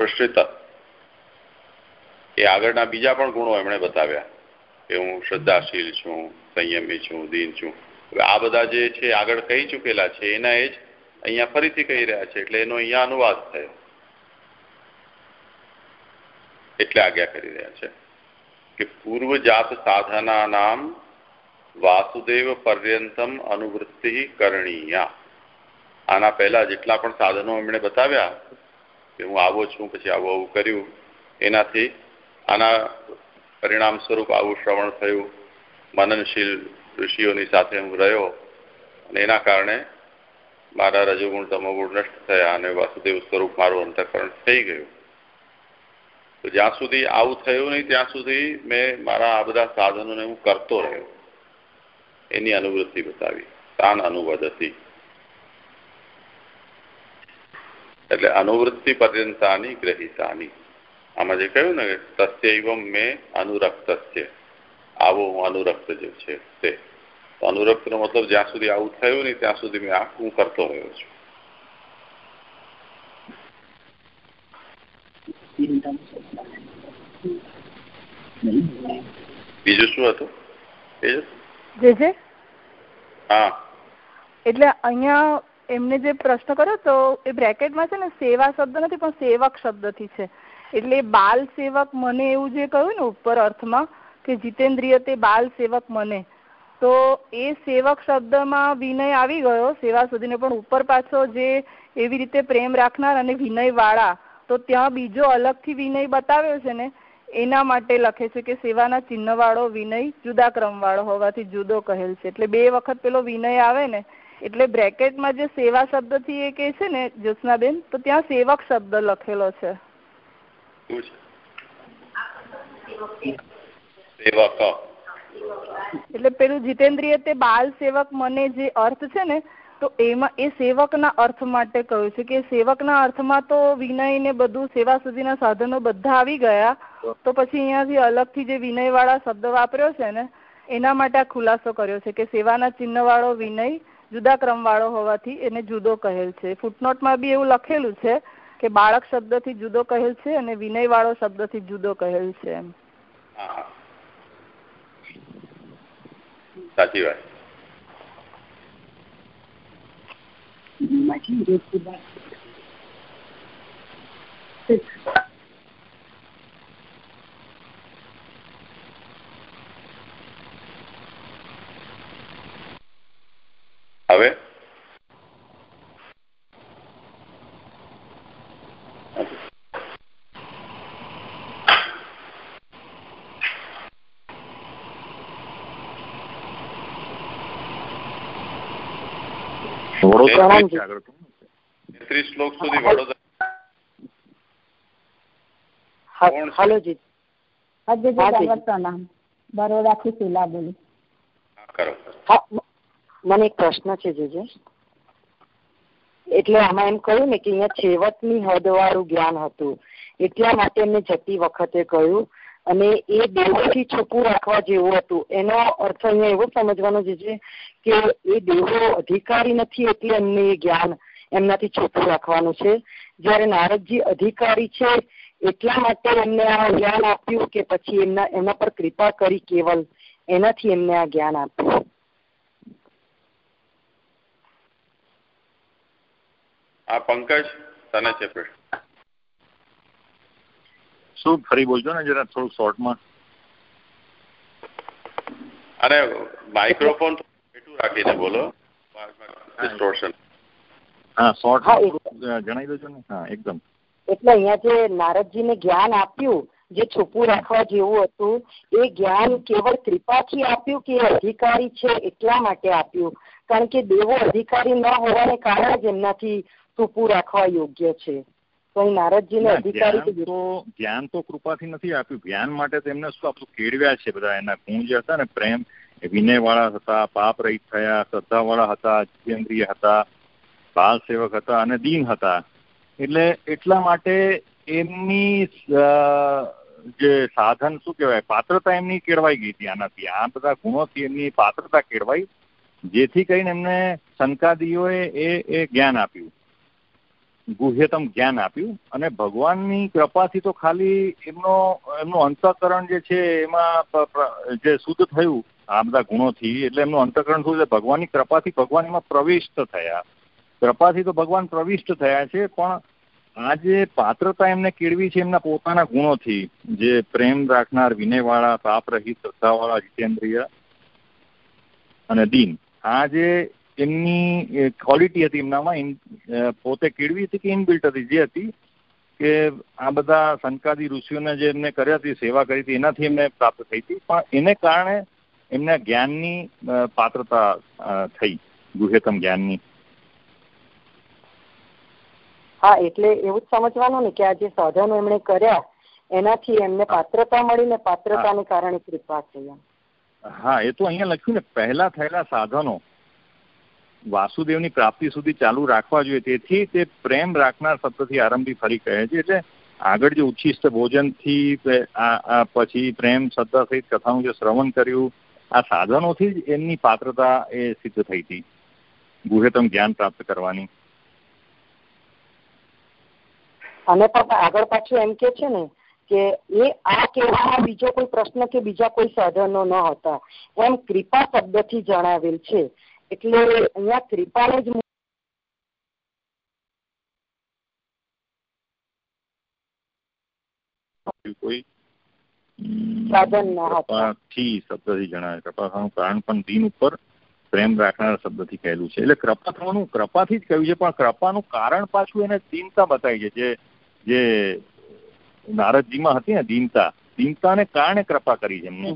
પ્રશ્રિત. એ આગળના બીજા પણ ગુણો એમણે બતાવ્યા. કે હું શ્રદ્ધાશીલ છું, સંયમી છું, દીન છું. આ બધા જે છે આગળ કહી ચૂકેલા છે, એના એ જ અહીંયા ફરીથી કહી રહ્યા છે, એટલે એનો અહીંયા અનુવાદ થયો. એટલે આજ્ઞા કરી રહ્યા છે કે પૂર્વ જાત સાધના નામ વાસુદેવ પર્યંતમ અનુવૃત્તિ કરણીયા. આના પહેલા જેટલા પણ સાધનો એમણે બતાવ્યા કે હું આવો છું, પછી આવું આવું કર્યું. એનાથી આના પરિણામ સ્વરૂપ આવું શ્રવણ થયું. મનનશીલ ઋષિઓની સાથે હું રહ્યો અને એના કારણે મારા રજુગુણ તમોગુણ નષ્ટ થયા અને વાસુદેવ સ્વરૂપ મારું અંતઃકરણ થઈ ગયું. તો જ્યાં સુધી આવું થયું નહીં, ત્યાં સુધી મેં મારા આ બધા સાધનોને હું કરતો રહ્યો. એની અનુવૃત્તિ બતાવી. તાન અનુવદતી. એટલે અનુવૃત્તિ પર્યંતાની ગ્રહિતાની. આમાં જે કહ્યું ને તસ્યૈવમ મેં અનુરક્ત આવો હું અનુરક્ત જે છે તે. અનુરક્તનો મતલબ જ્યાં સુધી આવું થયું નહીં ત્યાં સુધી મેં આ હું કરતો રહ્યો છું. બીજું શું હતું? જે છે? હા. એટલે અહીંયા એમને જે પ્રશ્ન કર્યો તો એ બ્રેકેટમાં છે ને સેવા શબ્દ નથી, પણ સેવક શબ્દથી છે. એટલે બાલ સેવક મને એવું જે કહ્યું ને ઉપર અર્થમાં કે જીતેન્દ્રિય તે બાલ સેવક મને. તો એ સેવક શબ્દમાં વિનય આવી ગયો સેવા સુધીને, પણ ઉપર પાછો જે એવી રીતે પ્રેમ રાખનાર અને વિનય વાળા તો ત્યાં બીજો અલગથી વિનય બતાવ્યો છે ને, એના માટે લખે છે કે સેવાના ચિહ્ન વાળો વિનય જુદા ક્રમ વાળો હોવાથી જુદો કહેલ છે. એટલે બે વખત પેલો વિનય આવે ને એટલે બ્રેકેટમાં જે સેવા શબ્દથી એ કહે છે ને જ્યોત્સનાબેન તો ત્યાં સેવક શબ્દ લખેલો છે. એટલે પેલું જીતેન્દ્રિય તે બાલ સેવક મને જે અર્થ છે ને તો એમાં એ સેવકના અર્થ માટે કહ્યું છે કે સેવકના અર્થમાં તો વિનય ને બધું સેવા સુધીના સાધનો બધા આવી ગયા તો પછી અહીંયાથી અલગથી જે વિનય વાળા શબ્દ વાપર્યો છે ને એના માટે આ ખુલાસો કર્યો છે કે સેવાના ચિહ્ન વાળો વિનય જુદા ક્રમ વાળો હોવાથી એને જુદો કહેલ છે. ફૂટનોટમાં બી એવું લખેલું છે કે બાળક શબ્દથી જુદો કહેલ છે અને વિનય વાળો શબ્દથી જુદો કહેલ છે એમ. સાચી વાત. Six. ત્રીસ શ્લોક સુધી વડોદરા. હલો જી. બરોડાથી બોલી મને એક પ્રશ્ન છે, જીજે. એટલે આમાં એમ કહ્યું ને કે અહીંયા છેવટની હદ વાળું જ્ઞાન હતું. એટલા માટે એમને જતી વખતે કહ્યું અને એ દેવોથી છૂપું રાખવા જેવું હતું. એનો અર્થ અહીંયા એવો સમજવાનો છે કે એ દેવો અધિકારી નથી એટલે એમને એ જ્ઞાન એમનાથી છૂપું રાખવાનું છે. જયારે નારદજી અધિકારી છે, એટલા માટે એમને આ જ્ઞાન આપ્યું કે પછી એમના એમના પર કૃપા કરી કેવલ એનાથી એમને આ જ્ઞાન આપ્યું. આ પંકજ તને છે પ્રશ્ન. શું ફરી બોલજો ને જરા થોડું શોર્ટમાં. અરે માઇક્રોફોન બેઠું રાખીને બોલો. ડિસ્ટોર્શન હા શોર્ટ જણાવી દેજો ને. હા એકદમ. એટલે અહીંયા જે નારદજીને જ્ઞાન આપ્યું જે છુપું રાખવા જેવું હતું એ જ્ઞાન કેવળ કૃપાથી આપ્યું કે અધિકારી છે એટલા માટે આપ્યું? કારણ કે દેવો અધિકારી ન હોવાને કારણે જ એમનાથી છુપું રાખવા યોગ્ય છે. તો નારદજી અધિકારી તો જ્ઞાન તો કૃપાથી નથી આપ્યું. જ્ઞાન માટે તેમને શું આપણું કેળવ્યા છે બધા એના ગુણ જે હતા ને પ્રેમ વિનય વાળા હતા પાપ રહિત થયા શ્રદ્ધા વાળા હતા જીતેન્દ્રિય હતા બાલ સેવક હતા અને દીન હતા. એટલે એટલા માટે એમની જે સાધન શું કહેવાય પાત્રતા એમની કેળવાઈ ગઈ હતી આનાથી. આ બધા ગુણોથી એમની પાત્રતા કેળવાઈ જેથી કરીને એમને શંકાદીઓએ એ એ જ્ઞાન આપ્યું. ગુહ્યતમ જ્ઞાન આપ્યું અને ભગવાનની કૃપાથી તો ખાલી એમનો, એમનું અંતઃકરણ જે છે એમાં જે શુદ્ધ થયું, આ બધા ગુણોથી, એટલે એમનું અંતઃકરણ શું છે ભગવાનની કૃપાથી ભગવાન એમાં પ્રવિષ્ટ થયા. કૃપાથી તો ભગવાન પ્રવિષ્ટ થયા છે, પણ આ જે પાત્રતા એમને કેળવી છે એમના પોતાના ગુણોથી, જે પ્રેમ રાખનાર, વિનયવાળા પાપ રહિત શ્રદ્ધાવાળા, જીતેન્દ્રિય અને દીન, આ જે એમની ક્વોલિટી હતી એમનામાં. પોતે કેળવી હતી કે ઇનબિલ્ટ હતી? જે હતી કે આ બધા સંકાદી ઋષિઓને જે એમને કર્યા હતી સેવા કરી હતી એનાથી એમને પ્રાપ્ત થઈ હતી. પણ એને કારણે એમને જ્ઞાનની પાત્રતા થઈ. ગુહ્યતમ જ્ઞાનની. હા એટલે એવું જ સમજવાનું ને કે આ જે સાધનો એમણે કર્યા એનાથી એમને પાત્રતા મળી ને પાત્રતાને કારણે કૃપા થઈ હા એ તો અહીંયા લખ્યું ને પહેલા થયેલા સાધનો વાસુદેવની પ્રાપ્તિ સુધી ચાલુ રાખવા જોઈએ. તેથી તે પ્રેમ રાખનાર શબ્દથી આરંભી ફરી કહે છે. એટલે આગળ જે ઉચ્છિષ્ટ ભોજનથી પછી પ્રેમ, શ્રદ્ધા સહિત કથાનું જે શ્રવણ કર્યું, આ સાધનોથી જ એમની પાત્રતા એ સિદ્ધ થઈ હતી. ગુહેતમ જ્ઞાન પ્રાપ્ત કરવાની. અને પણ આગળ પાછું એમ કે છે ને કે એ આ કહેવામાં બીજો કોઈ પ્રશ્ન કે બીજા કોઈ સાધનો ન હતા. એમ કૃપા શબ્દથી જણાવેલ છે. એટલે અહીંયા ત્રિપાલ જ કોઈ? સાધન ના થી શબ્દથી થવાનું કારણ પણ દિન ઉપર પ્રેમ રાખનાર શબ્દથી કહેલું છે. એટલે કૃપા થવાનું કૃપાથી જ કહ્યું છે પણ કૃપાનું કારણ પાછું એને દીનતા બતાવી છે જે જે નારદજીમાં હતી ને દીનતા. દીનતાને કારણે કૃપા કરી છે એમને.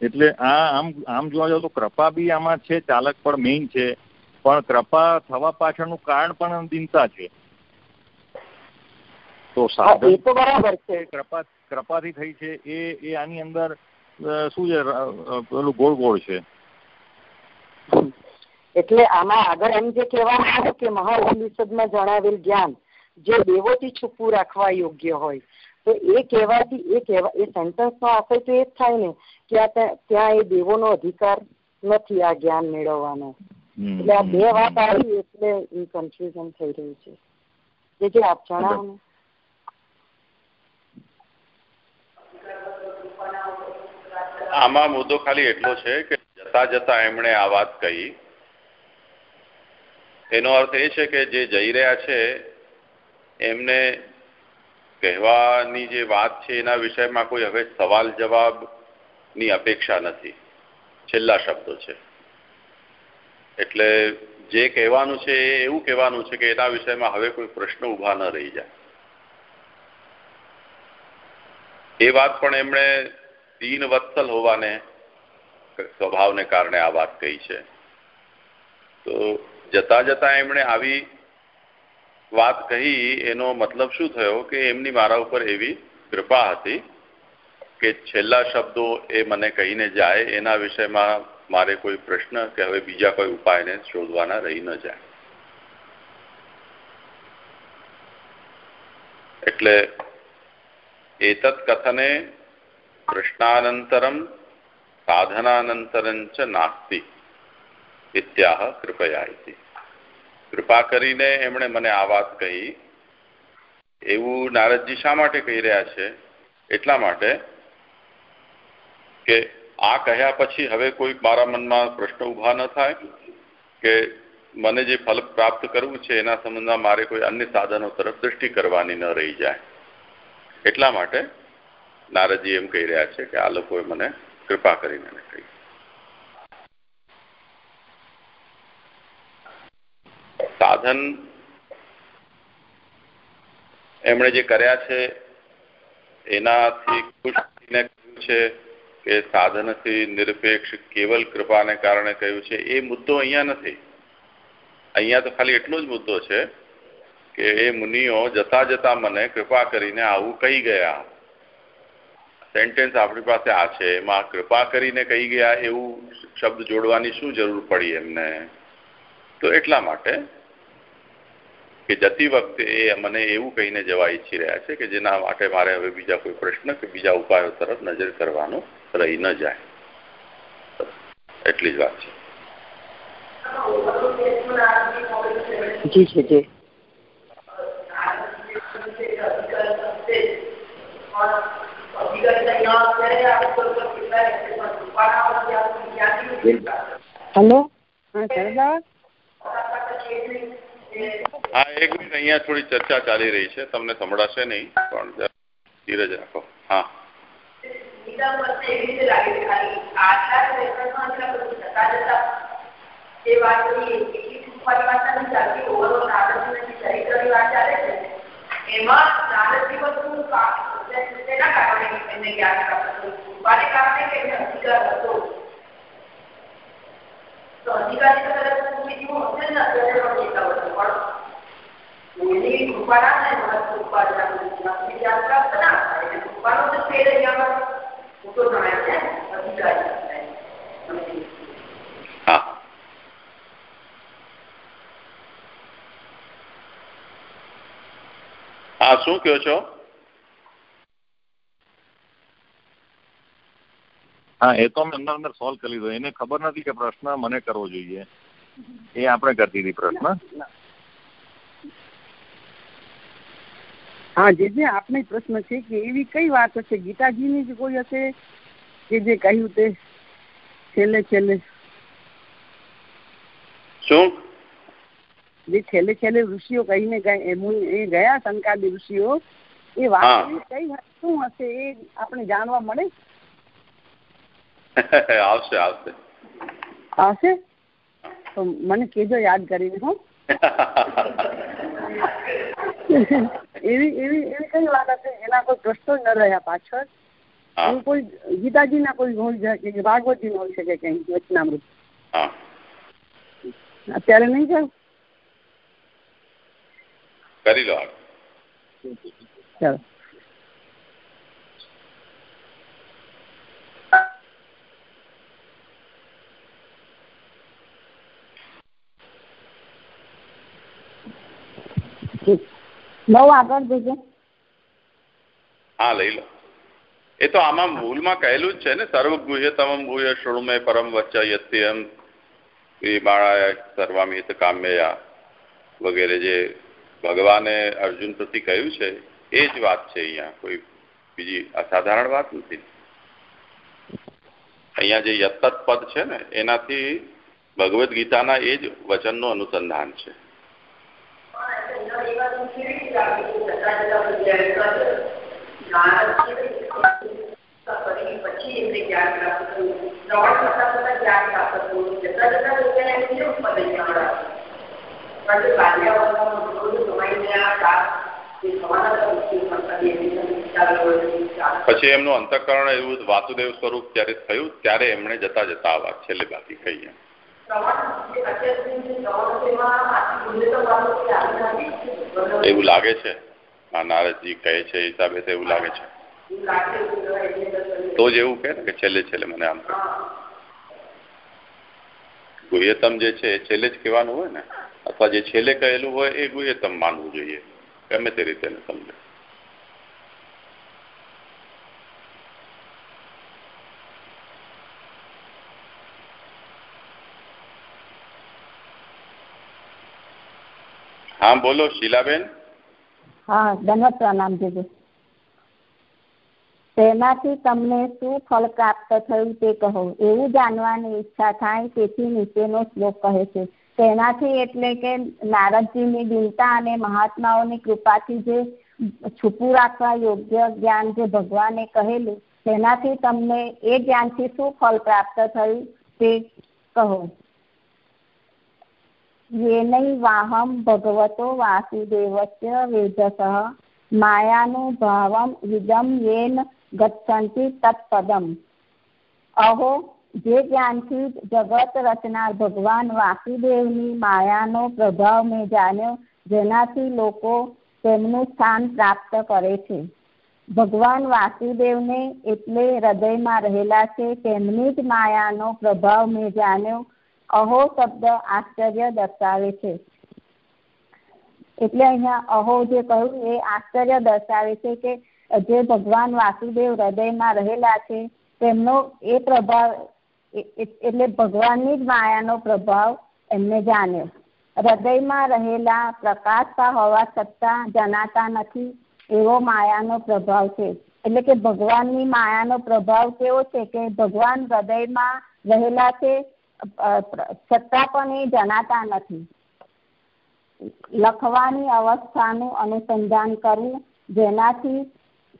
એટલે આ આમ આમ જોવા જાવ તો કૃપા બી આમાં છે ચાલક પણ મેઇન છે. પણ કૃપા થવા પાછળનું કારણ પણ દિનતા છે. તો સાધન તો બરાબર છે. કૃપા કૃપાથી થઈ છે. એ એ આની અંદર શું છે પેલું ગોળ ગોળ છે. એટલે આમાં આગળ એમ જે કહેવામાં આવે કે મહાઉપનિષદમાં જણાવેલ જ્ઞાન જે દેવોથી છુપું રાખવા યોગ્ય હોય તો એ કહેવાથી એ કહેવા એ સેન્ટેન્સ નો આશય તો એ જ થાય ને કે આ ત્યાં એ દેવોનો અધિકાર નથી આ જ્ઞાન મેળવવાનો. એટલે આ બે વાત આવી એટલે કન્ફ્યુઝન થઈ રહ્યું છે. જે જે આપ જણાવો આમાં મુદ્દો ખાલી એટલો છે કે જતા જતા એમણે આ વાત કહી. એનો અર્થ એ છે કે જે જઈ રહ્યા છે એમને કહેવાની જે વાત છે એના વિષયમાં કોઈ હવે સવાલ જવાબની અપેક્ષા નથી. છેલ્લા શબ્દો છે. એટલે જે કહેવાનું છે એ એવું કહેવાનું છે કે એના વિષયમાં હવે કોઈ પ્રશ્ન ઊભા ન રહી જાય. એ વાત પણ એમણે દીન વત્સલ હોવાને સ્વભાવને કારણે આ વાત કહી છે. તો જતા જતા એમણે આવી વાત કહી, એનો મતલબ શું થયો કે એમની મારા ઉપર એવી કૃપા હતી કે છેલ્લા શબ્દો એ મને કહીને જાય, એના વિષયમાં મારે કોઈ પ્રશ્ન કે હવે બીજા કોઈ ઉપાયને શોધવાના રહી ન જાય. એટલે એતત કથને પ્રશ્નાનંતરમ સાધનાનંતરમ ચ નાસ્તિ, ઇત્યાહ કૃપયા કૃપા કરીને એમણે મને આ વાત કહી. એવું નારદજી શા માટે કહી રહ્યા છે? એટલા માટે કે આ કહ્યા પછી હવે કોઈ મારા મનમાં પ્રશ્ન ઊભા ન થાય કે મને જે ફલ પ્રાપ્ત કરવું છે એના સંબંધમાં મારે કોઈ અન્ય સાધનો તરફ દ્રષ્ટિ કરવાની ન રહી જાય. એટલા માટે નારદજી એમ કહી રહ્યા છે કે આ લોકોએ મને કૃપા કરીને કહી. સાધન એમણે જે કર્યા છે, એનાથી ખુશ થઈને કહ્યું છે કે સાધનથી નિરપેક્ષ કેવલ કૃપાને કારણે કહ્યું છે. એ મુદ્દો અહીંયા નથી. અહીંયા તો ખાલી એટલો જ મુદ્દો છે કે એ મુનિઓ જતા જતા મને કૃપા કરીને આવું કહી ગયા. સેન્ટેન્સ આપણી પાસે આ છે. એમાં કૃપા કરીને કહી ગયા એવું શબ્દ જોડવાની શું જરૂર પડી એમને? તો એટલા માટે કે જતી વખતે એ મને એવું કહીને જવા ઈચ્છી રહ્યા છે કે જેના માટે મારે હવે બીજા કોઈ પ્રશ્ન કે બીજા ઉપાયો તરફ નજર કરવાનું રહી ન જાય. એટલી જ વાત છે. જી છે જી. હલો હા સરદાર હા એક મિનિટ, અહીંયા થોડી ચર્ચા ચાલી રહી છે, તમને સંભળાશે નહીં, પણ ધીરજ રાખો. હા. એમાં નારદજી બધું તેના કારણે એમને જ્ઞાન પ્રાપ્ત તો અધિકારી કદાચ ને પણ ચેતા બધું પણ એની ના ના કૃપાનો મોટો ગણાય છે અધિકારી હા હા શું કહો છો હા એ તો અમે અંદર અંદર સોલ્વ કરી લીધો. એને ખબર નથી કે પ્રશ્ન મને કરવો જોઈએ. એ આપણે કરતી હતી પ્રશ્ન. હા જે જે આપણે પ્રશ્ન છે કે એવી કઈ વાત હશે? ગીતાજીની જ કોઈ હશે કે જે કહ્યું તે? છેલ્લે છેલ્લે. શું? જે છેલ્લે છેલ્લે ઋષિઓ કહીને એ ગયા શંકાદી ઋષિઓ એ વાત કઈ શું હશે એ આપણે જાણવા મળે? આવશે આવશે આવશે તો મને કેજો યાદ કરીને હો એવી એવી એવી કઈ વાત હશે એના કોઈ પ્રશ્નો ન રહ્યા પાછળ એવું કોઈ ગીતાજી ના કોઈ હોઈ શકે કે ભાગવતજી હોઈ શકે કઈ વચનામૃત અત્યારે નહીં જાવ કરી લો ચાલો હા, લઈ લો. એ તો આમાં મૂળમાં કહેલું જ છે ને સર્વ ગુહ્ય તમમ ગુહ્ય શૃણુમે પરમ વચ્ચા યત્યમ એ બાળા સર્વામિત કામ્યયા વગેરે જે ભગવાને અર્જુન પ્રતિ કહ્યું છે, એ જ વાત છે અહીંયા. કોઈ બીજી અસાધારણ વાત નથી. અહીંયા જે યત્ત પદ છે ને, એનાથી ભગવદ્ ગીતાના એ જ વચનનું અનુસંધાન છે પછી એમને જ્ઞાન પ્રાપ્ત થયું શ્રવણ કરતા કરતા જ્ઞાન પ્રાપ્ત થયું જતા જતા લોકોને એમ કેવું પદે જ્ઞાન કારણ કે કાર્યવર્તનો રોજ સમયને આ કાળ પછી એમનું અંતકરણ એવું વાસુદેવ સ્વરૂપ ત્યારે થયું, ત્યારે એમણે જતા જતા આવા છેલ્લે બાકી કહીએ એવું લાગે છે. નારદજી કહે છે હિસાબે એવું લાગે છે. તો જ એવું કે કે છેલ્લે છેલ્લે મને આમ ગુહ્યતમ જે છે છેલ્લે જ કહેવાનું હોય ને, અથવા જે છેલ્લે કહેલું હોય, એ ગુહ્યતમ માનવું જોઈએ. ગમે તે રીતે સમજે. હા, બોલો, શીલાબેન. હા ધન્યવાદ પ્રણામ જીજુ તેનાથી તમને શું ફળ પ્રાપ્ત થયું તે કહો. એવું જાણવાની ઈચ્છા થાય તેથી નીચેનો શ્લોક કહે છે. તેનાથી એટલે કે નારદજીની દિનતા અને મહાત્માઓની કૃપાથી જે છુપું રાખવા યોગ્ય જ્ઞાન જે ભગવાને કહેલું, તેનાથી તમને એ જ્ઞાનથી શું ફળ પ્રાપ્ત થયું તે કહો. येनैवाहं भगवतो वासुदेवस्य वेदसः માયાનું ભાવમ વિદમ યેન ગચ્છન્તિ તત્પદમ અહો જે જ્ઞાનથી જગત રચનાર ભગવાન વાસુદેવની માયાનો પ્રભાવ મેં જાણ્યો જેનાથી લોકો તેમનું સ્થાન પ્રાપ્ત કરે છે ભગવાન વાસુદેવને એટલે હૃદયમાં રહેલા છે તેમની જ માયાનો પ્રભાવ મેં જાણ્યો અહો શબ્દ આશ્ચર્ય દર્શાવે છે. એટલે અહીંયા અહો જે કહ્યું એ આશ્ચર્ય દર્શાવે છે કે જે ભગવાન વાસુદેવ હૃદયમાં રહેલા છે, તેમનો એ પ્રભાવ એટલે ભગવાનની જ માયાનો પ્રભાવ એમને જાણ્યો. હૃદયમાં રહેલા પ્રકાશતા હોવા છતાં જણાતા નથી એવો માયાનો પ્રભાવ છે. એટલે કે ભગવાનની માયાનો પ્રભાવ કેવો છે કે ભગવાન હૃદયમાં રહેલા છે છતાં પણ એ જણાતા નથી. લખવાની અવસ્થાનું અનુસંધાન કરવું જેનાથી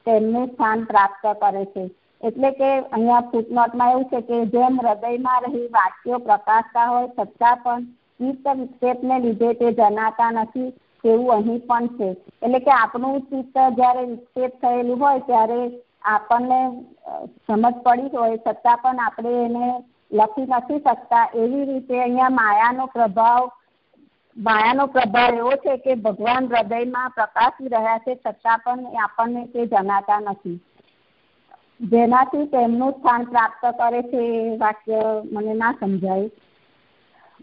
તેમનું સ્થાન પ્રાપ્ત કરે છે. એટલે કે અહીંયા ફૂટનોટમાં એવું છે કે જેમ હૃદયમાં રહી વાક્યો પ્રકાશતા હોય, છતાં પણ ચિત્ત વિક્ષેપને લીધે તે જણાતા નથી તેવું અહીં પણ છે. એટલે કે આપણું ચિત્ત જ્યારે વિક્ષેપ થયેલું હોય, ત્યારે આપણને સમજ પડી હોય, છતાં પણ આપણે એને લખી નથી શકતા. એવી રીતે અહીંયા માયાનો પ્રભાવ માયાનો પ્રભાવ એવો છે કે ભગવાન હૃદયમાં પ્રકાશી રહ્યા છે છતાં પણ આપણને તે જણાતા નથી. જેનાથી તેમનું સ્થાન પ્રાપ્ત કરે છે એ વાક્ય મને ના સમજાય.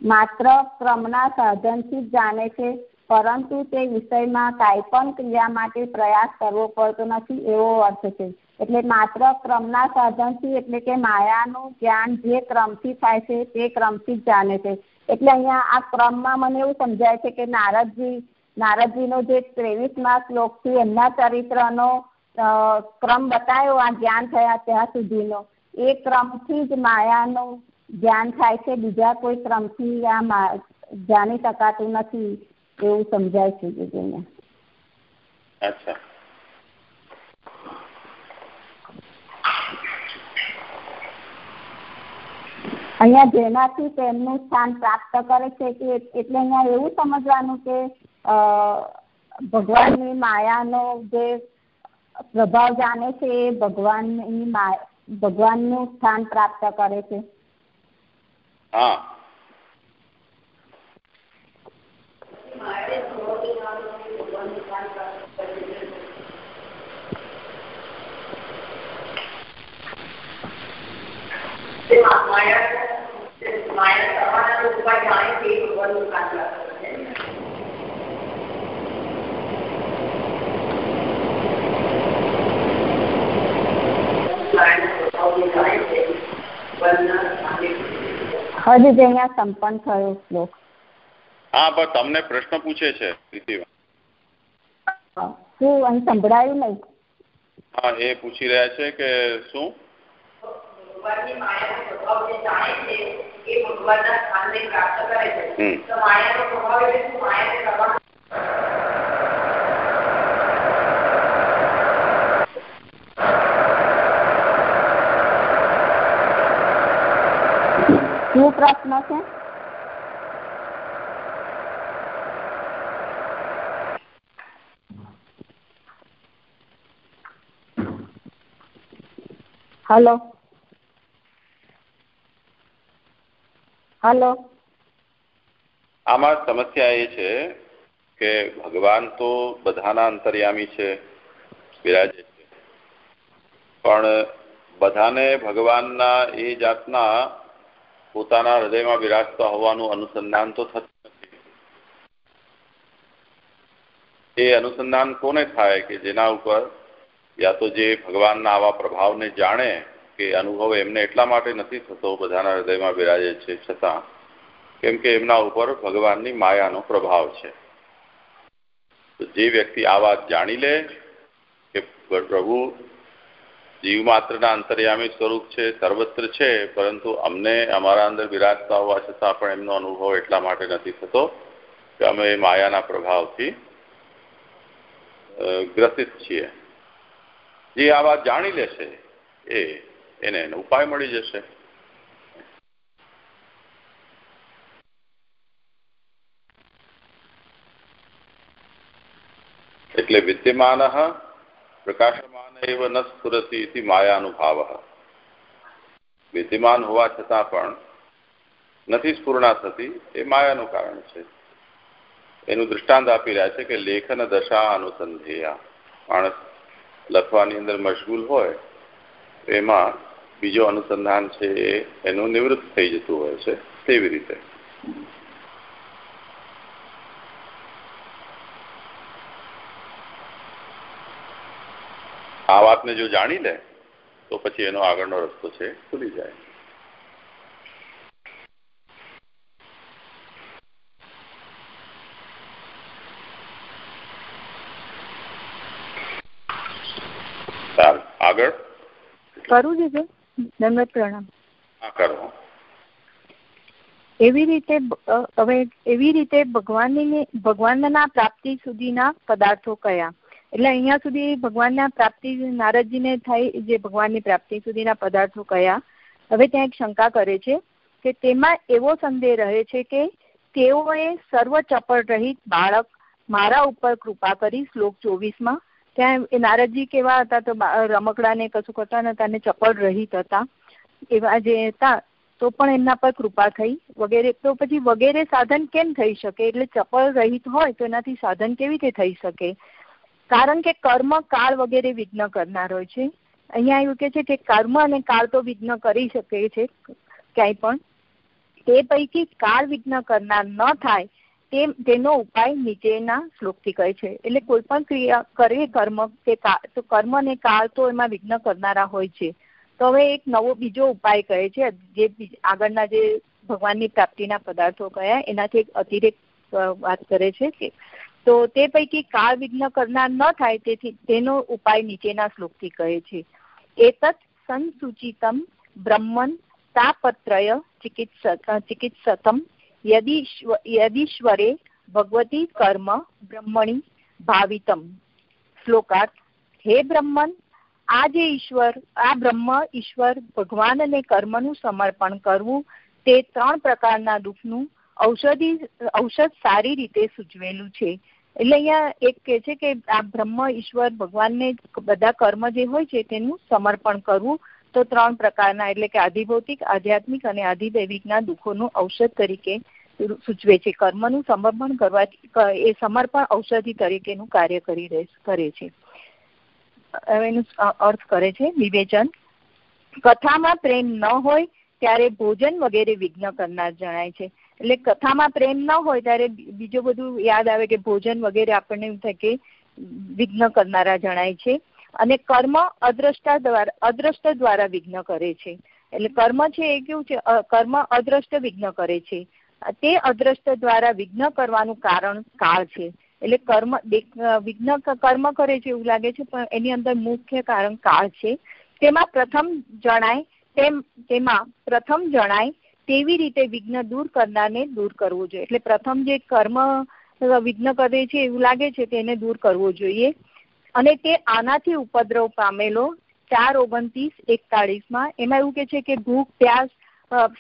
માત્ર ક્રમના સાધનથી જ જાણે છે, પરંતુ તે વિષયમાં કાંઈ પણ ક્રિયા માટે પ્રયાસ કરવો પડતો નથી એવો અર્થ છે. એટલે માત્ર ક્રમના સાધનથી એટલે કે માયાનું જ્ઞાન જે ક્રમથી થાય છે, તે ક્રમથી જ જાણે છે. એટલે અહીંયા આ ક્રમમાં મને એવું સમજાય છે કે નારદજી, નારદજીનો જે ત્રેવીસમાં શ્લોકથી એમના ચરિત્રનો ક્રમ બતાવ્યો આ જ્ઞાન થયા ત્યાં સુધીનો. એ ક્રમથી જ માયાનું જ્ઞાન થાય છે, બીજા કોઈ ક્રમથી આ જાણી શકાતું નથી એવું સમજાય છે અચ્છા. અહીંયા જેનાથી તેમનું સ્થાન પ્રાપ્ત કરે છે કે એટલે અહીંયા એવું સમજવાનું કે ભગવાનની માયાનો જે પ્રભાવ જાણે છે એ ભગવાનની ભગવાનનું સ્થાન પ્રાપ્ત કરે છે. હા. માયા માયા તમારા જાણે ભગવાનનું કામ હજી જ અહીંયા સંપન્ન થયો શ્લોક. હા પણ તમને પ્રશ્ન પૂછે છે શું સંભળાયું નહીં? હા એ પૂછી રહ્યા છે કે શું? ભગવાનની માયાનો સ્વભાવ જે જાણે છે એ ભગવાનના સ્થાનને પ્રાપ્ત કરે છે તો માયાનો સ્વભાવ એટલે શું માયાને કરવાનું શું પ્રશ્ન છે હલો હલો. આમાં સમસ્યા એ છે કે ભગવાન તો બધાના અંતર્યામી છે, બિરાજે છે. પણ બધાને ભગવાનના એ જાતના પોતાના હૃદયમાં બિરાજતા હોવાનું અનુસંધાન તો થતું નથી. એ અનુસંધાન કોને થાય કે જેના ઉપર યા તો જે ભગવાનના આવા પ્રભાવને જાણે કે અનુભવ એમને એટલા માટે નથી થતો, બધાના હૃદયમાં બિરાજે છે છતાં, કેમ કે એમના ઉપર ભગવાનની માયાનો પ્રભાવ છે. જે વ્યક્તિ આ વાત જાણી લે કે પ્રભુ જીવ માત્રના અંતર્યામી સ્વરૂપ છે, સર્વત્ર છે, પરંતુ અમને અમારા અંદર બિરાજતા હોવા છતાં પણ એમનો અનુભવ એટલા માટે નથી થતો કે અમે માયાના પ્રભાવથી ગ્રસિત છીએ. જે આ વાત જાણી લેશે એ એને એનો ઉપાય મળી જશે. એટલે વિદ્યમાન પ્રકાશમાન એવ ન સ્ફુરતી માયાનુભાવ. વિદ્યમાન હોવા છતાં પણ નથી સ્ફૂર્ણા થતી, એ માયાનું કારણ છે. એનું દૃષ્ટાંત આપી રહ્યા છે કે લેખન દશા અનુસંધેયા. માણસ લખવાની અંદર મશગુલ હોય એમાં બીજો અનુસંધાન છે એનું નિવૃત્ત થઈ જતું હોય છે, તેવી રીતે. આ વાતને જો જાણી લે, તો પછી એનો આગળનો રસ્તો છે ખુલી જાય. આગળ? કરું છે દંડવત પ્રણામ કરો. એવી રીતે હવે એવી રીતે ભગવાનની ભગવાનના પ્રાપ્તિ સુધીના પદાર્થો કયા? એટલે અહીંયા સુધી ભગવાનના પ્રાપ્તિ નારદજીને થાય જે ભગવાનની પ્રાપ્તિ સુધીના પદાર્થો કયા? હવે ત્યાં એક શંકા કરે છે કે તેમાં એવો સંદેહ રહે છે કે તેઓએ સર્વ ચપળ રહિત બાળક મારા ઉપર કૃપા કરી શ્લોક ચોવીસમાં ત્યાં એ નારદજી કેવા હતા તો રમકડા ને કશું કરતા નતા અને ચપળ રહિત હતા. એવા જે હતા, તો પણ એમના પર કૃપા થઈ. વગેરે, તો પછી વગેરે સાધન કેમ થઈ શકે? એટલે ચપળ રહિત હોય તો એનાથી સાધન કેવી રીતે થઈ શકે? કારણ કે કર્મ કાળ વગેરે વિઘ્ન કરનાર હોય છે. અહીંયા એવું કે છે કે કર્મ અને કાળ તો વિઘ્ન કરી શકે છે, ક્યાંય પણ. તે પૈકી કાળ વિઘ્ન કરનાર ન થાય તે તેનો ઉપાય નીચેના શ્લોકથી કહે છે. એટલે કોઈ પણ ક્રિયા કરે કર્મ કે તો કર્મ ને કાળ તો એમાં વિઘ્ન કરનારા હોય છે. તો હવે એક નવો બીજો ઉપાય કહે છે, જે આગળના જે ભગવાનની પ્રાપ્તિના પદાર્થો કયા એનાથી એક અતિરેક વાત કરે છે કે, તો તે પૈકી કાળ વિઘ્ન કરનાર ન થાય તેથી તેનો ઉપાય નીચેના શ્લોકથી કહે છે. એતત સંસૂચિતમ બ્રહ્મન તાપત્રય ચિકિત્સતમ યદીશ્વરે ભગવતી કર્મ બ્રહ્મણી ભાવિતમ શ્લોકાર્થ હે બ્રહ્મન આ જે ઈશ્વર આ બ્રહ્મ ઈશ્વર ભગવાનને કર્મનું સમર્પણ કરવું તે ત્રણ પ્રકારના દુઃખનું ઔષધિ ઔષધ સારી રીતે સૂચવેલું છે એટલે અહીંયા એક કે છે કે આ બ્રહ્મ, ઈશ્વર, ભગવાનને બધા કર્મ જે હોય છે તેનું સમર્પણ કરવું તો ત્રણ પ્રકારના એટલે કે આધિભૌતિક, આધ્યાત્મિક અને આધિદૈવિકના દુઃખોનું ઔષધ તરીકે સૂચવે છે. કર્મનું સમર્પણ કરવાથી એ સમર્પણ ઔષધિ તરીકેનું કાર્ય કરી કરે છે. એનું અર્થ કરે છે વિવેચન. કથામાં પ્રેમ ન હોય ત્યારે ભોજન વગેરે વિઘ્ન કરનાર જણાય છે. એટલે કથામાં પ્રેમ ન હોય ત્યારે બીજું બધું યાદ આવે કે ભોજન વગેરે આપણને એવું થાય કે વિઘ્ન કરનારા જણાય છે. અને કર્મ અદ્રષ્ટા દ્વારા અદ્રષ્ટ દ્વારા વિઘ્ન કરે છે. એટલે કર્મ છે એ કેવું છે? કર્મ અદ્રષ્ટ વિઘ્ન કરે છે. તે અદ્રષ્ટ દ્વારા વિઘ્ન કરવાનું કારણ કાળ છે. એટલે કર્મ વિઘ્ન કર્મ કરે છે એવું લાગે છે, પણ એની અંદર મુખ્ય કારણ કાળ છે. તેમાં પ્રથમ જણાય, તેમ, તેમાં પ્રથમ જણાય તેવી રીતે વિઘ્ન દૂર કરનારને દૂર કરવું જોઈએ. એટલે પ્રથમ જે કર્મ વિઘ્ન કરે છે એવું લાગે છે, તેને દૂર કરવો જોઈએ. અને તે આનાથી ઉપદ્રવ પામેલો ચાર ઓગણત્રીસ એકતાળીસમાં. એમાં એવું કે છે કે ભૂખ, પ્યાસ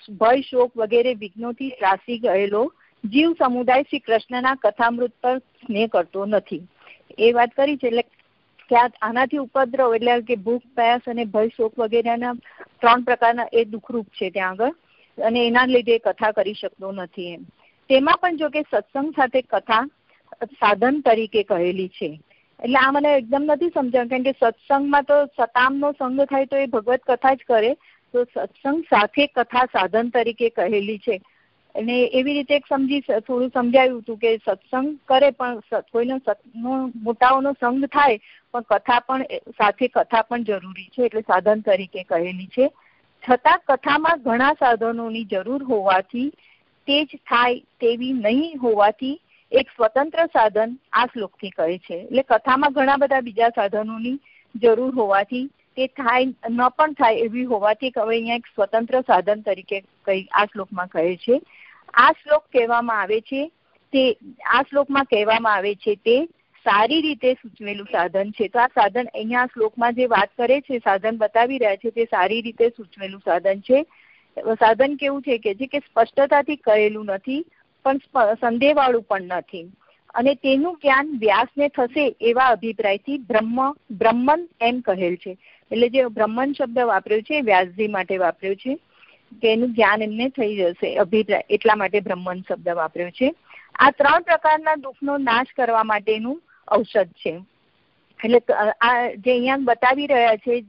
ભય, શોક વગેરે વિઘ્નોથી ત્રાસી ગયેલો જીવ સમુદાય શ્રી કૃષ્ણના કથામૃત પર સ્નેહ કરતો નથી. એ વાત કરી છે એટલે ક્યાં આનાથી ઉપદ્રવ એટલે કે ભૂખ, પ્યાસ અને ભય, શોક વગેરેના ત્રણ પ્રકારના એ દુઃખરૂપ છે ત્યાં આગળ. અને એના લીધે કથા કરી શકતો નથી એમ. તેમાં પણ જો કે સત્સંગ સાથે કથા સાધન તરીકે કહેલી છે. એટલે આ મને એકદમ નથી સમજાયું કારણ કે સત્સંગમાં તો સતામનો સંગ થાય તો એ ભગવત કથા જ કરે, તો સત્સંગ સાથે કથા સાધન તરીકે કહેલી છે. અને એવી રીતે સમજી થોડું સમજાવ્યું હતું કે સત્સંગ કરે પણ કોઈનો મોટાઓનો સંગ થાય, પણ કથા પણ સાથે કથા પણ જરૂરી છે, એટલે સાધન તરીકે કહેલી છે. છતાં કથામાં ઘણા સાધનોની જરૂર હોવાથી તે જ થાય તેવી નહીં હોવાથી એક સ્વતંત્ર સાધન આ શ્લોકથી કહે છે. એટલે કથામાં ઘણા બધા બીજા સાધનોની જરૂર હોવાથી તે થાય, ન પણ થાય એવી હોવાથી હવે અહીંયા એક સ્વતંત્ર સાધન તરીકે કઈ આ શ્લોકમાં કહે છે. આ શ્લોક કહેવામાં આવે છે તે, આ શ્લોકમાં કહેવામાં આવે છે તે સારી રીતે સૂચવેલું સાધન છે. તો આ સાધન અહીંયા શ્લોકમાં જે વાત કરે છે, સાધન બતાવી રહ્યા છે, તે સારી રીતે સૂચવેલું સાધન છે. સાધન કેવું છે કે જે કે સ્પષ્ટતાથી કહેલું નથી પણ સંદેહવાળું પણ નથી. અને તેનું જ્ઞાન વ્યાસને થશે એવા અભિપ્રાયથી બ્રહ્મ, બ્રહ્મન એમ કહેલ છે. એટલે જે બ્રહ્મન શબ્દ વાપર્યો છે, વ્યાસજી માટે વાપર્યો છે તેનું જ્ઞાન એમને થઈ જશે, અભિપ્રાય, એટલા માટે બ્રહ્મન શબ્દ વાપર્યો છે. આ ત્રણ પ્રકારના દુઃખનો નાશ કરવા માટેનું ઔષધ છે. એટલે આ જે અહીંયા બતાવી રહ્યા છે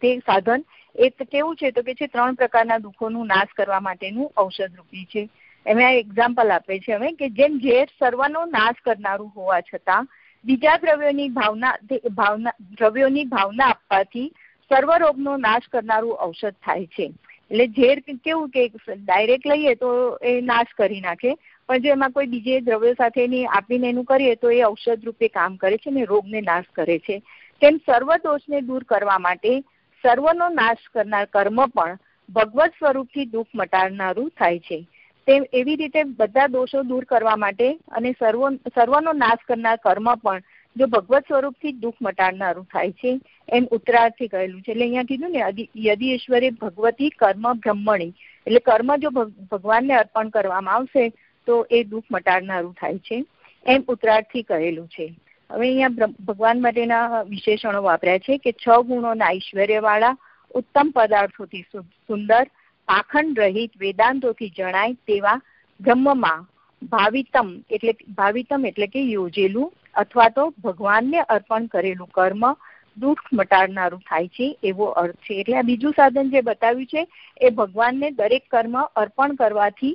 તે સાધન, એક કેવું છે તો કે છે ત્રણ પ્રકારના દુઃખોનું નાશ કરવા માટેનું ઔષધ રૂપી છે. એમાં એક્ઝામ્પલ આપે છે હવે કે જેમ ઝેર સર્વનો નાશ કરનારું હોવા છતાં, બીજા દ્રવ્યોની ભાવના ભાવના, દ્રવ્યોની ભાવના આપવાથી સર્વ રોગનો નાશ કરનારું ઔષધ થાય છે. એટલે ઝેર કેવું કે ડાયરેક્ટ લઈએ તો એ નાશ કરી નાખે, પણ જો એમાં કોઈ બીજે દ્રવ્યો સાથેની આપીને એનું કરીએ તો એ ઔષધ રૂપે કામ કરે છે ને રોગને નાશ કરે છે. તેમ સર્વ દોષને દૂર કરવા માટે સર્વનો નાશ કરનાર કર્મ પણ ભગવત સ્વરૂપથી દુઃખ મટાડનારું થાય છે. તેમ એવી રીતે બધા દોષો દૂર કરવા માટે અને સર્વ, સર્વનો નાશ કરનાર કર્મ પણ જો ભગવત સ્વરૂપથી દુઃખ મટાડનારું થાય છે, એમ ઉત્તરાર્થથી કહેલું છે. એટલે અહીંયા કીધું ને યદિ ઈશ્વરે ભગવતી કર્મ બ્રહ્મણી, એટલે કર્મ જો ભગવાનને અર્પણ કરવામાં આવશે, તો એ દુઃખ મટાડનારું થાય છે, એમ ઉત્તરાર્થથી કહેલું છે. હવે અહીંયા ભગવાન માટેના વિશેષણો વાપર્યા છે કે છ ગુણોના ઐશ્વર્યવાળા ઉત્તમ પદાર્થોથી સુંદર પાખંડ રહિત વેદાંતોથી જણાય તેવા બ્રહ્મમાં ભાવિતમ એટલે ભાવિતમ એટલે કે યોજેલું અથવા તો ભગવાનને અર્પણ કરેલું કર્મ દુઃખ મટાડનારું થાય છે એવો અર્થ છે. એટલે આ બીજું સાધન જે બતાવ્યું છે એ ભગવાનને દરેક કર્મ અર્પણ કરવાથી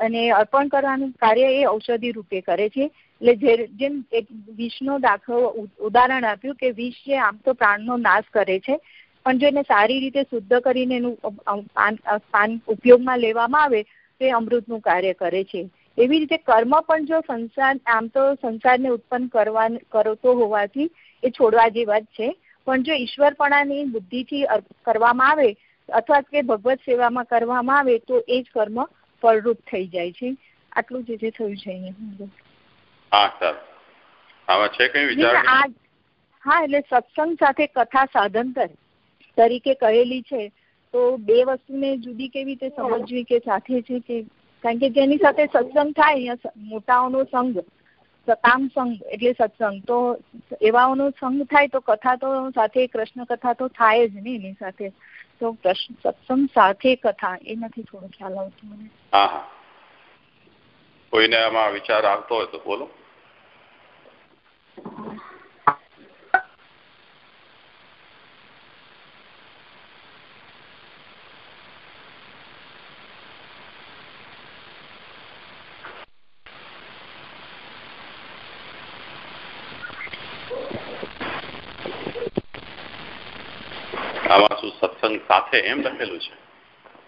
અને અર્પણ કરવાનું કાર્ય એ ઔષધિ રૂપે કરે છે. એટલે જે જેમ એક વિષનો દાખલો ઉદાહરણ આપ્યું કે વિષ જે આમ તો પ્રાણનો નાશ કરે છે પણ જો એને સારી રીતે શુદ્ધ કરીને એનું પાન પાન ઉપયોગમાં લેવામાં આવે તો એ અમૃતનું કાર્ય કરે છે. એવી રીતે કર્મ પણ જો સંસાર આમ તો સંસારને ઉત્પન્ન કરવા કરતો હોવાથી એ છોડવા જેવા જ છે. પણ જો ઈશ્વરપણાની બુદ્ધિથી કરવામાં આવે અથવા કે ભગવત સેવામાં કરવામાં આવે તો એ જ કર્મ ફળરૂપ થઈ જાય છે. આટલું જ જે થયું છે હા સર. આમાં છે કઈ વિચાર હા એટલે સત્સંગ સાથે કથા સાધન તરીકે કહેલી છે તો બે વસ્તુને જુદી કેવી રીતે સમજવી કે સાથે છે કે કારણ કે જેની સાથે સત્સંગ થાય મોટાઓનો સંઘ સતામ સંઘ એટલે સત્સંગ તો એવાઓનો સંઘ થાય તો કથા તો સાથે કૃષ્ણ કથા તો થાય જ ને એની સાથે. તો સત્સંગ સાથે કથા એ નથી થોડો ખ્યાલ આવતો મને. હા કોઈને આમાં વિચાર આવતો હોય તો બોલો આમાં શું સાથે એમ લખેલું છે.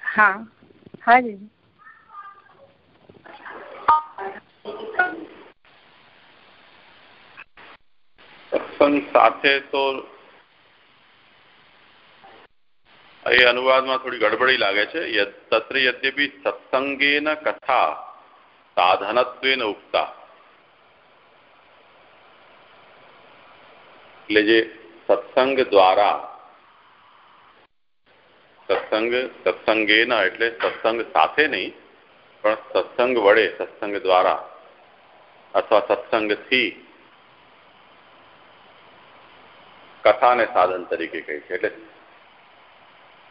હા હા જી. સત્સંગ સાથે તો એ અનુવાદમાં થોડી ગડબડી લાગે છે. તત્ર યદ્યપી સત્સંગેન કથા સાધનત્વેન ઉક્તા. એટલે જે સત્સંગ દ્વારા સત્સંગ, સત્સંગેના એટલે સત્સંગ સાથે નહીં, પણ સત્સંગ વડે, સત્સંગ દ્વારા અથવા સત્સંગથી કથાને સાધન તરીકે કહે છે. એટલે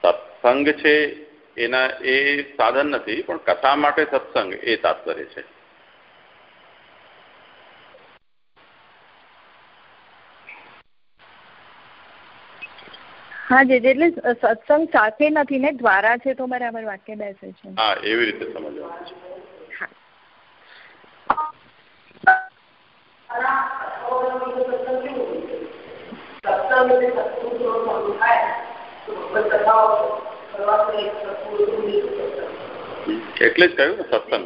સત્સંગ છે એના, એ સાધન નથી, પણ કથા માટે સત્સંગ એ તાત્પર્ય છે. હા જે એટલે સત્સંગ સાથે નથી ને દ્વારા છે તો બરાબર વાક્ય બેસે છે. હા એવી રીતે સમજવાનું છે. એટલે જ કહ્યું ને સત્સંગ.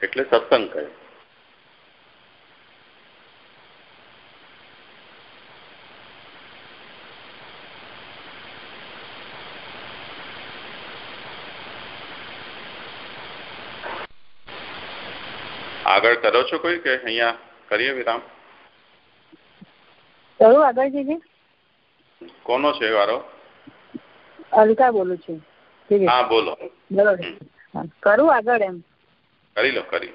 એટલે સત્સંગ કહ્યું આગળ કરો છો કોઈ કે અહીંયા કરીએ વિરામ? કરું આગળ જઈએ કોનો છે વારો? અલકા બોલું છું. હા બોલો. કરું આગળ એમ. કરી લો કરી.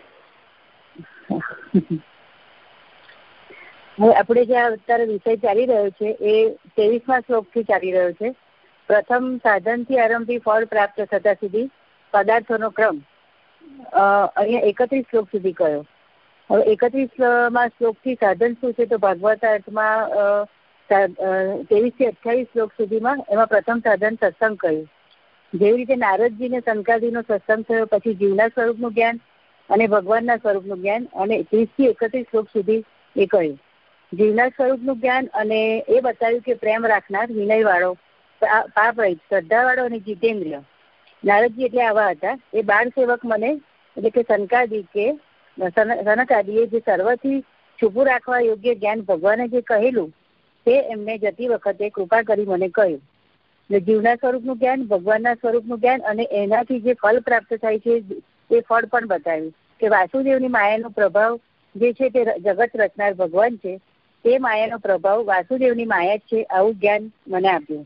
હવે આપણે જે અત્યારે વિષય ચાલી રહ્યો છે એ ત્રેવીસમાં શ્લોકથી ચાલી રહ્યો છે. પ્રથમ સાધનથી આરંભી ફળ પ્રાપ્ત થતા સુધી પદાર્થોનો ક્રમ. અહીંયા એકત્રીસ શ્લોક સુધી કયો. હવે એકત્રીસમાં શ્લોકથી સાધન શું છે તો ભાગવત અર્થમાં ત્રેવીસથી અઠ્યાવીસ શ્લોક સુધીમાં એમાં પ્રથમ સાધન સત્સંગ કહ્યું જેવી રીતે નારદજીને સંકાદીનો સત્સંગ થયો, પછી જીવના સ્વરૂપનું જ્ઞાન અને ભગવાનના સ્વરૂપનું જ્ઞાન અને ત્રીસથી એકત્રીસ શ્લોક સુધી એ કહ્યું જીવના સ્વરૂપનું જ્ઞાન અને એ બતાવ્યું કે પ્રેમ રાખનાર વિનય વાળો રહિત શ્રદ્ધા વાળો અને જીતેન્દ્રિય. નારદજી એટલે આવા હતા. એ બાળ સેવક મને, એટલે કે શનકાદી કે સનકાદીએ જે સર્વથી છુપું રાખવા યોગ્ય જ્ઞાન ભગવાને જે કહેલું, તે એમને જતી વખતે કૃપા કરી મને કહ્યું. એટલે જીવના સ્વરૂપનું જ્ઞાન, ભગવાનના સ્વરૂપનું જ્ઞાન અને એનાથી જે ફળ પ્રાપ્ત થાય છે, એ ફળ પણ બતાવ્યું. કે વાસુદેવની માયાનો પ્રભાવ જે છે તે જગત રચનાર ભગવાન છે, તે માયાનો પ્રભાવ વાસુદેવની માયા જ છે, આવું જ્ઞાન મને આપ્યું.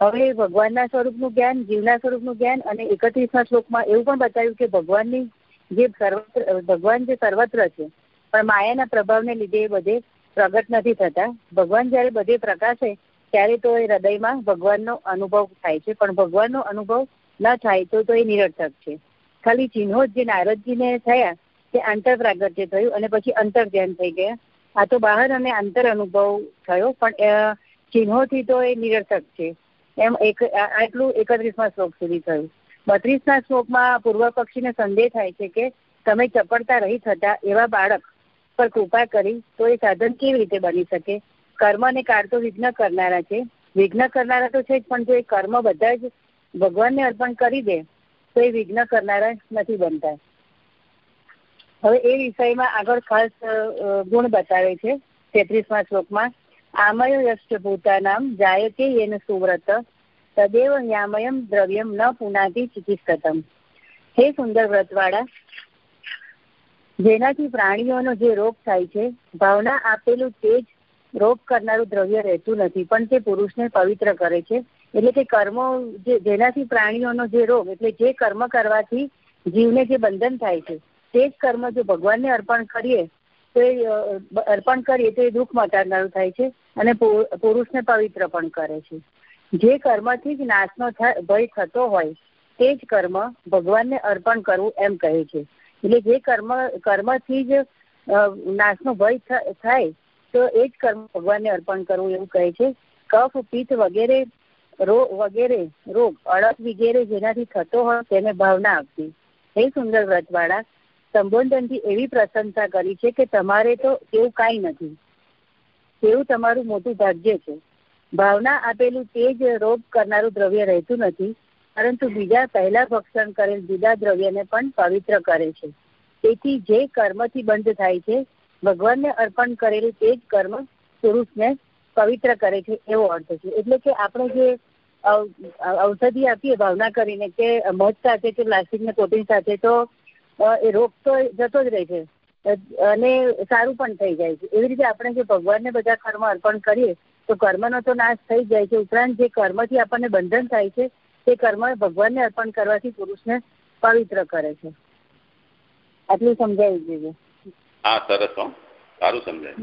હવે ભગવાનના સ્વરૂપનું જ્ઞાન, જીવના સ્વરૂપનું જ્ઞાન અને એકત્રીસના શ્લોકમાં એવું પણ બતાવ્યું કે ભગવાનની જે સર્વત્ર, ભગવાન જે સર્વત્ર છે, પણ માયાના પ્રભાવને લીધે એ બધે પ્રગટ નથી થતા. ભગવાન જયારે બધે પ્રકાશે, ત્યારે તો એ હૃદયમાં ભગવાનનો અનુભવ થાય છે. પણ ભગવાનનો અનુભવ ન થાય તો તો એ નિરર્થક છે. ખાલી ચિહ્નો જે નારદજીને થયા, તે આંતર પ્રાગટ્ય થયું અને પછી અંતર ધ્યાન થઈ ગયા. આ તો બહાર અને આંતર અનુભવ થયો, પણ ચિહ્નોથી તો એ નિરર્થક છે. એમ એક, આટલું એકત્રીસમાં શ્લોક સુધી થયું. બત્રીસના શ્લોકમાં પૂર્વ પક્ષીને સંદેહ થાય છે કે તમે ચપળતા રહી થતા એવા બાળક પર કૃપા કરી તો એ સાધન કેવી રીતે બની શકે? કર્મ અને કાળ તો વિઘ્ન કરનારા છે. વિઘ્ન કરનારા તો છે જ, પણ જો એ કર્મ બધા જ ભગવાનને અર્પણ કરી દે, તો એ વિઘ્ન કરનારા નથી બનતા. હવે એ વિષયમાં આગળ ખાસ ગુણ બતાવે છે તેત્રીસમાં શ્લોકમાં. આમય યશ્ચ ભૂતાનામ જાયતે યેન સુવ્રત તદેવ યામયમ દ્રવ્યમ ન પુનાતિ ચિકિત્સતમ હે સુંદર વ્રતવાળા જેનાથી પ્રાણીઓનો જે રોગ થાય છે, ભાવના આપેલું તે જ રોગ કરનારું દ્રવ્ય રહેતું નથી, પણ તે પુરુષને પવિત્ર કરે છે. એટલે કે કર્મો જેનાથી પ્રાણીઓનો જે રોગ, એટલે જે કર્મ કરવાથી જીવને જે બંધન થાય છે, તે જ કર્મ જો ભગવાનને અર્પણ કરીએ તો અર્પણ કરીએ તો એ દુઃખ મટાડનારું થાય છે અને પુરુષને પવિત્ર પણ કરે છે. જે કર્મથી જ નાશનો ભય થતો હોય, તે જ કર્મ ભગવાનને અર્પણ કરવું એમ કહે છે. એટલે જે કર્મ, કર્મથી જ નાશનો ભય થાય, તો એ જ કર્મ ભગવાનને અર્પણ કરવું એવું કહે છે. કફ, પિત્ત વગેરે રોગ વગેરે, રોગ અડક વગેરે જેનાથી થતો હોય તેને ભાવના આપવી. હે સુંદર વ્રતવાળા સંબોધનથી એવી પ્રશંસા કરી છે કે તમારે તો એવું કાંઈ નથી. તેવું તમારું મોટું ભાગ્ય છે. ભાવના આપેલું તે જ રોગ કરનારું દ્રવ્ય રહેતું નથી, પરંતુ બીજા પહેલા ભક્ષણ કરેલ જુદા દ્રવ્યને પણ પવિત્ર કરે છે. તેથી જે કર્મથી બંધ થાય છે, ભગવાનને અર્પણ કરેલું તે જ કર્મ પુરુષને પવિત્ર કરે છે, એવો અર્થ છે. એટલે કે આપણે જે ઔષધિ આપીએ, ભાવના કરીને કે મધ સાથે કે પ્લાસ્ટિકને કોટિંગ સાથે, તો એ રોગ તો જતો જ રહે છે. અને સારું પણ થઈ જાય છે. એવી રીતે આપણે જે ભગવાનને બધા કર્મ અર્પણ કરીએ તો કર્મનો તો નાશ થઈ જાય છે. ઉપરાંત જે કર્મથી આપણને બંધન થાય છે તે કર્મ ભગવાનને અર્પણ કરવાથી પુરુષને પવિત્ર કરે છે. આટલું સમજાવી દેજો હા સરસ હો. સારું સમજાય.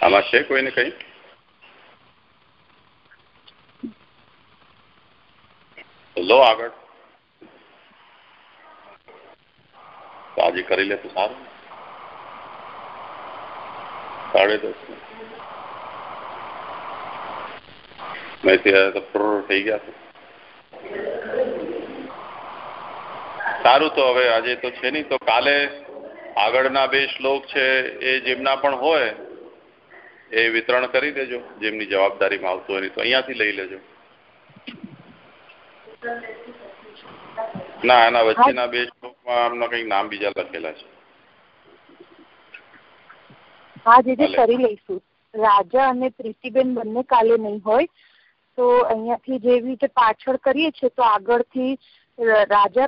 આમાં છે કોઈને કઈ? લો આગળ. તો આજે કરી લે તો સારું. સાડે દસ મેં ત્યાં તો થઈ ગયા સારું તો હવે આજે તો છે નહીં, તો કાલે આગળના બે શ્લોક છે એ જેમના પણ હોય એ વિતરણ કરી દેજો, જેમની જવાબદારીમાં આવતું હોય તો અહીંયાથી લઈ લેજો. ના એના વચ્ચેના બે શ્લોકમાં આમના કંઈક નામ બીજા લખેલા છે. હા દીદી કરી લઈશું. રાજા અને પ્રીતિબેન બંને કાલે નહીં હોય તો અહીંયાથી જેવી રીતે પાછળ કરીએ છીએ તો આગળથી રાજા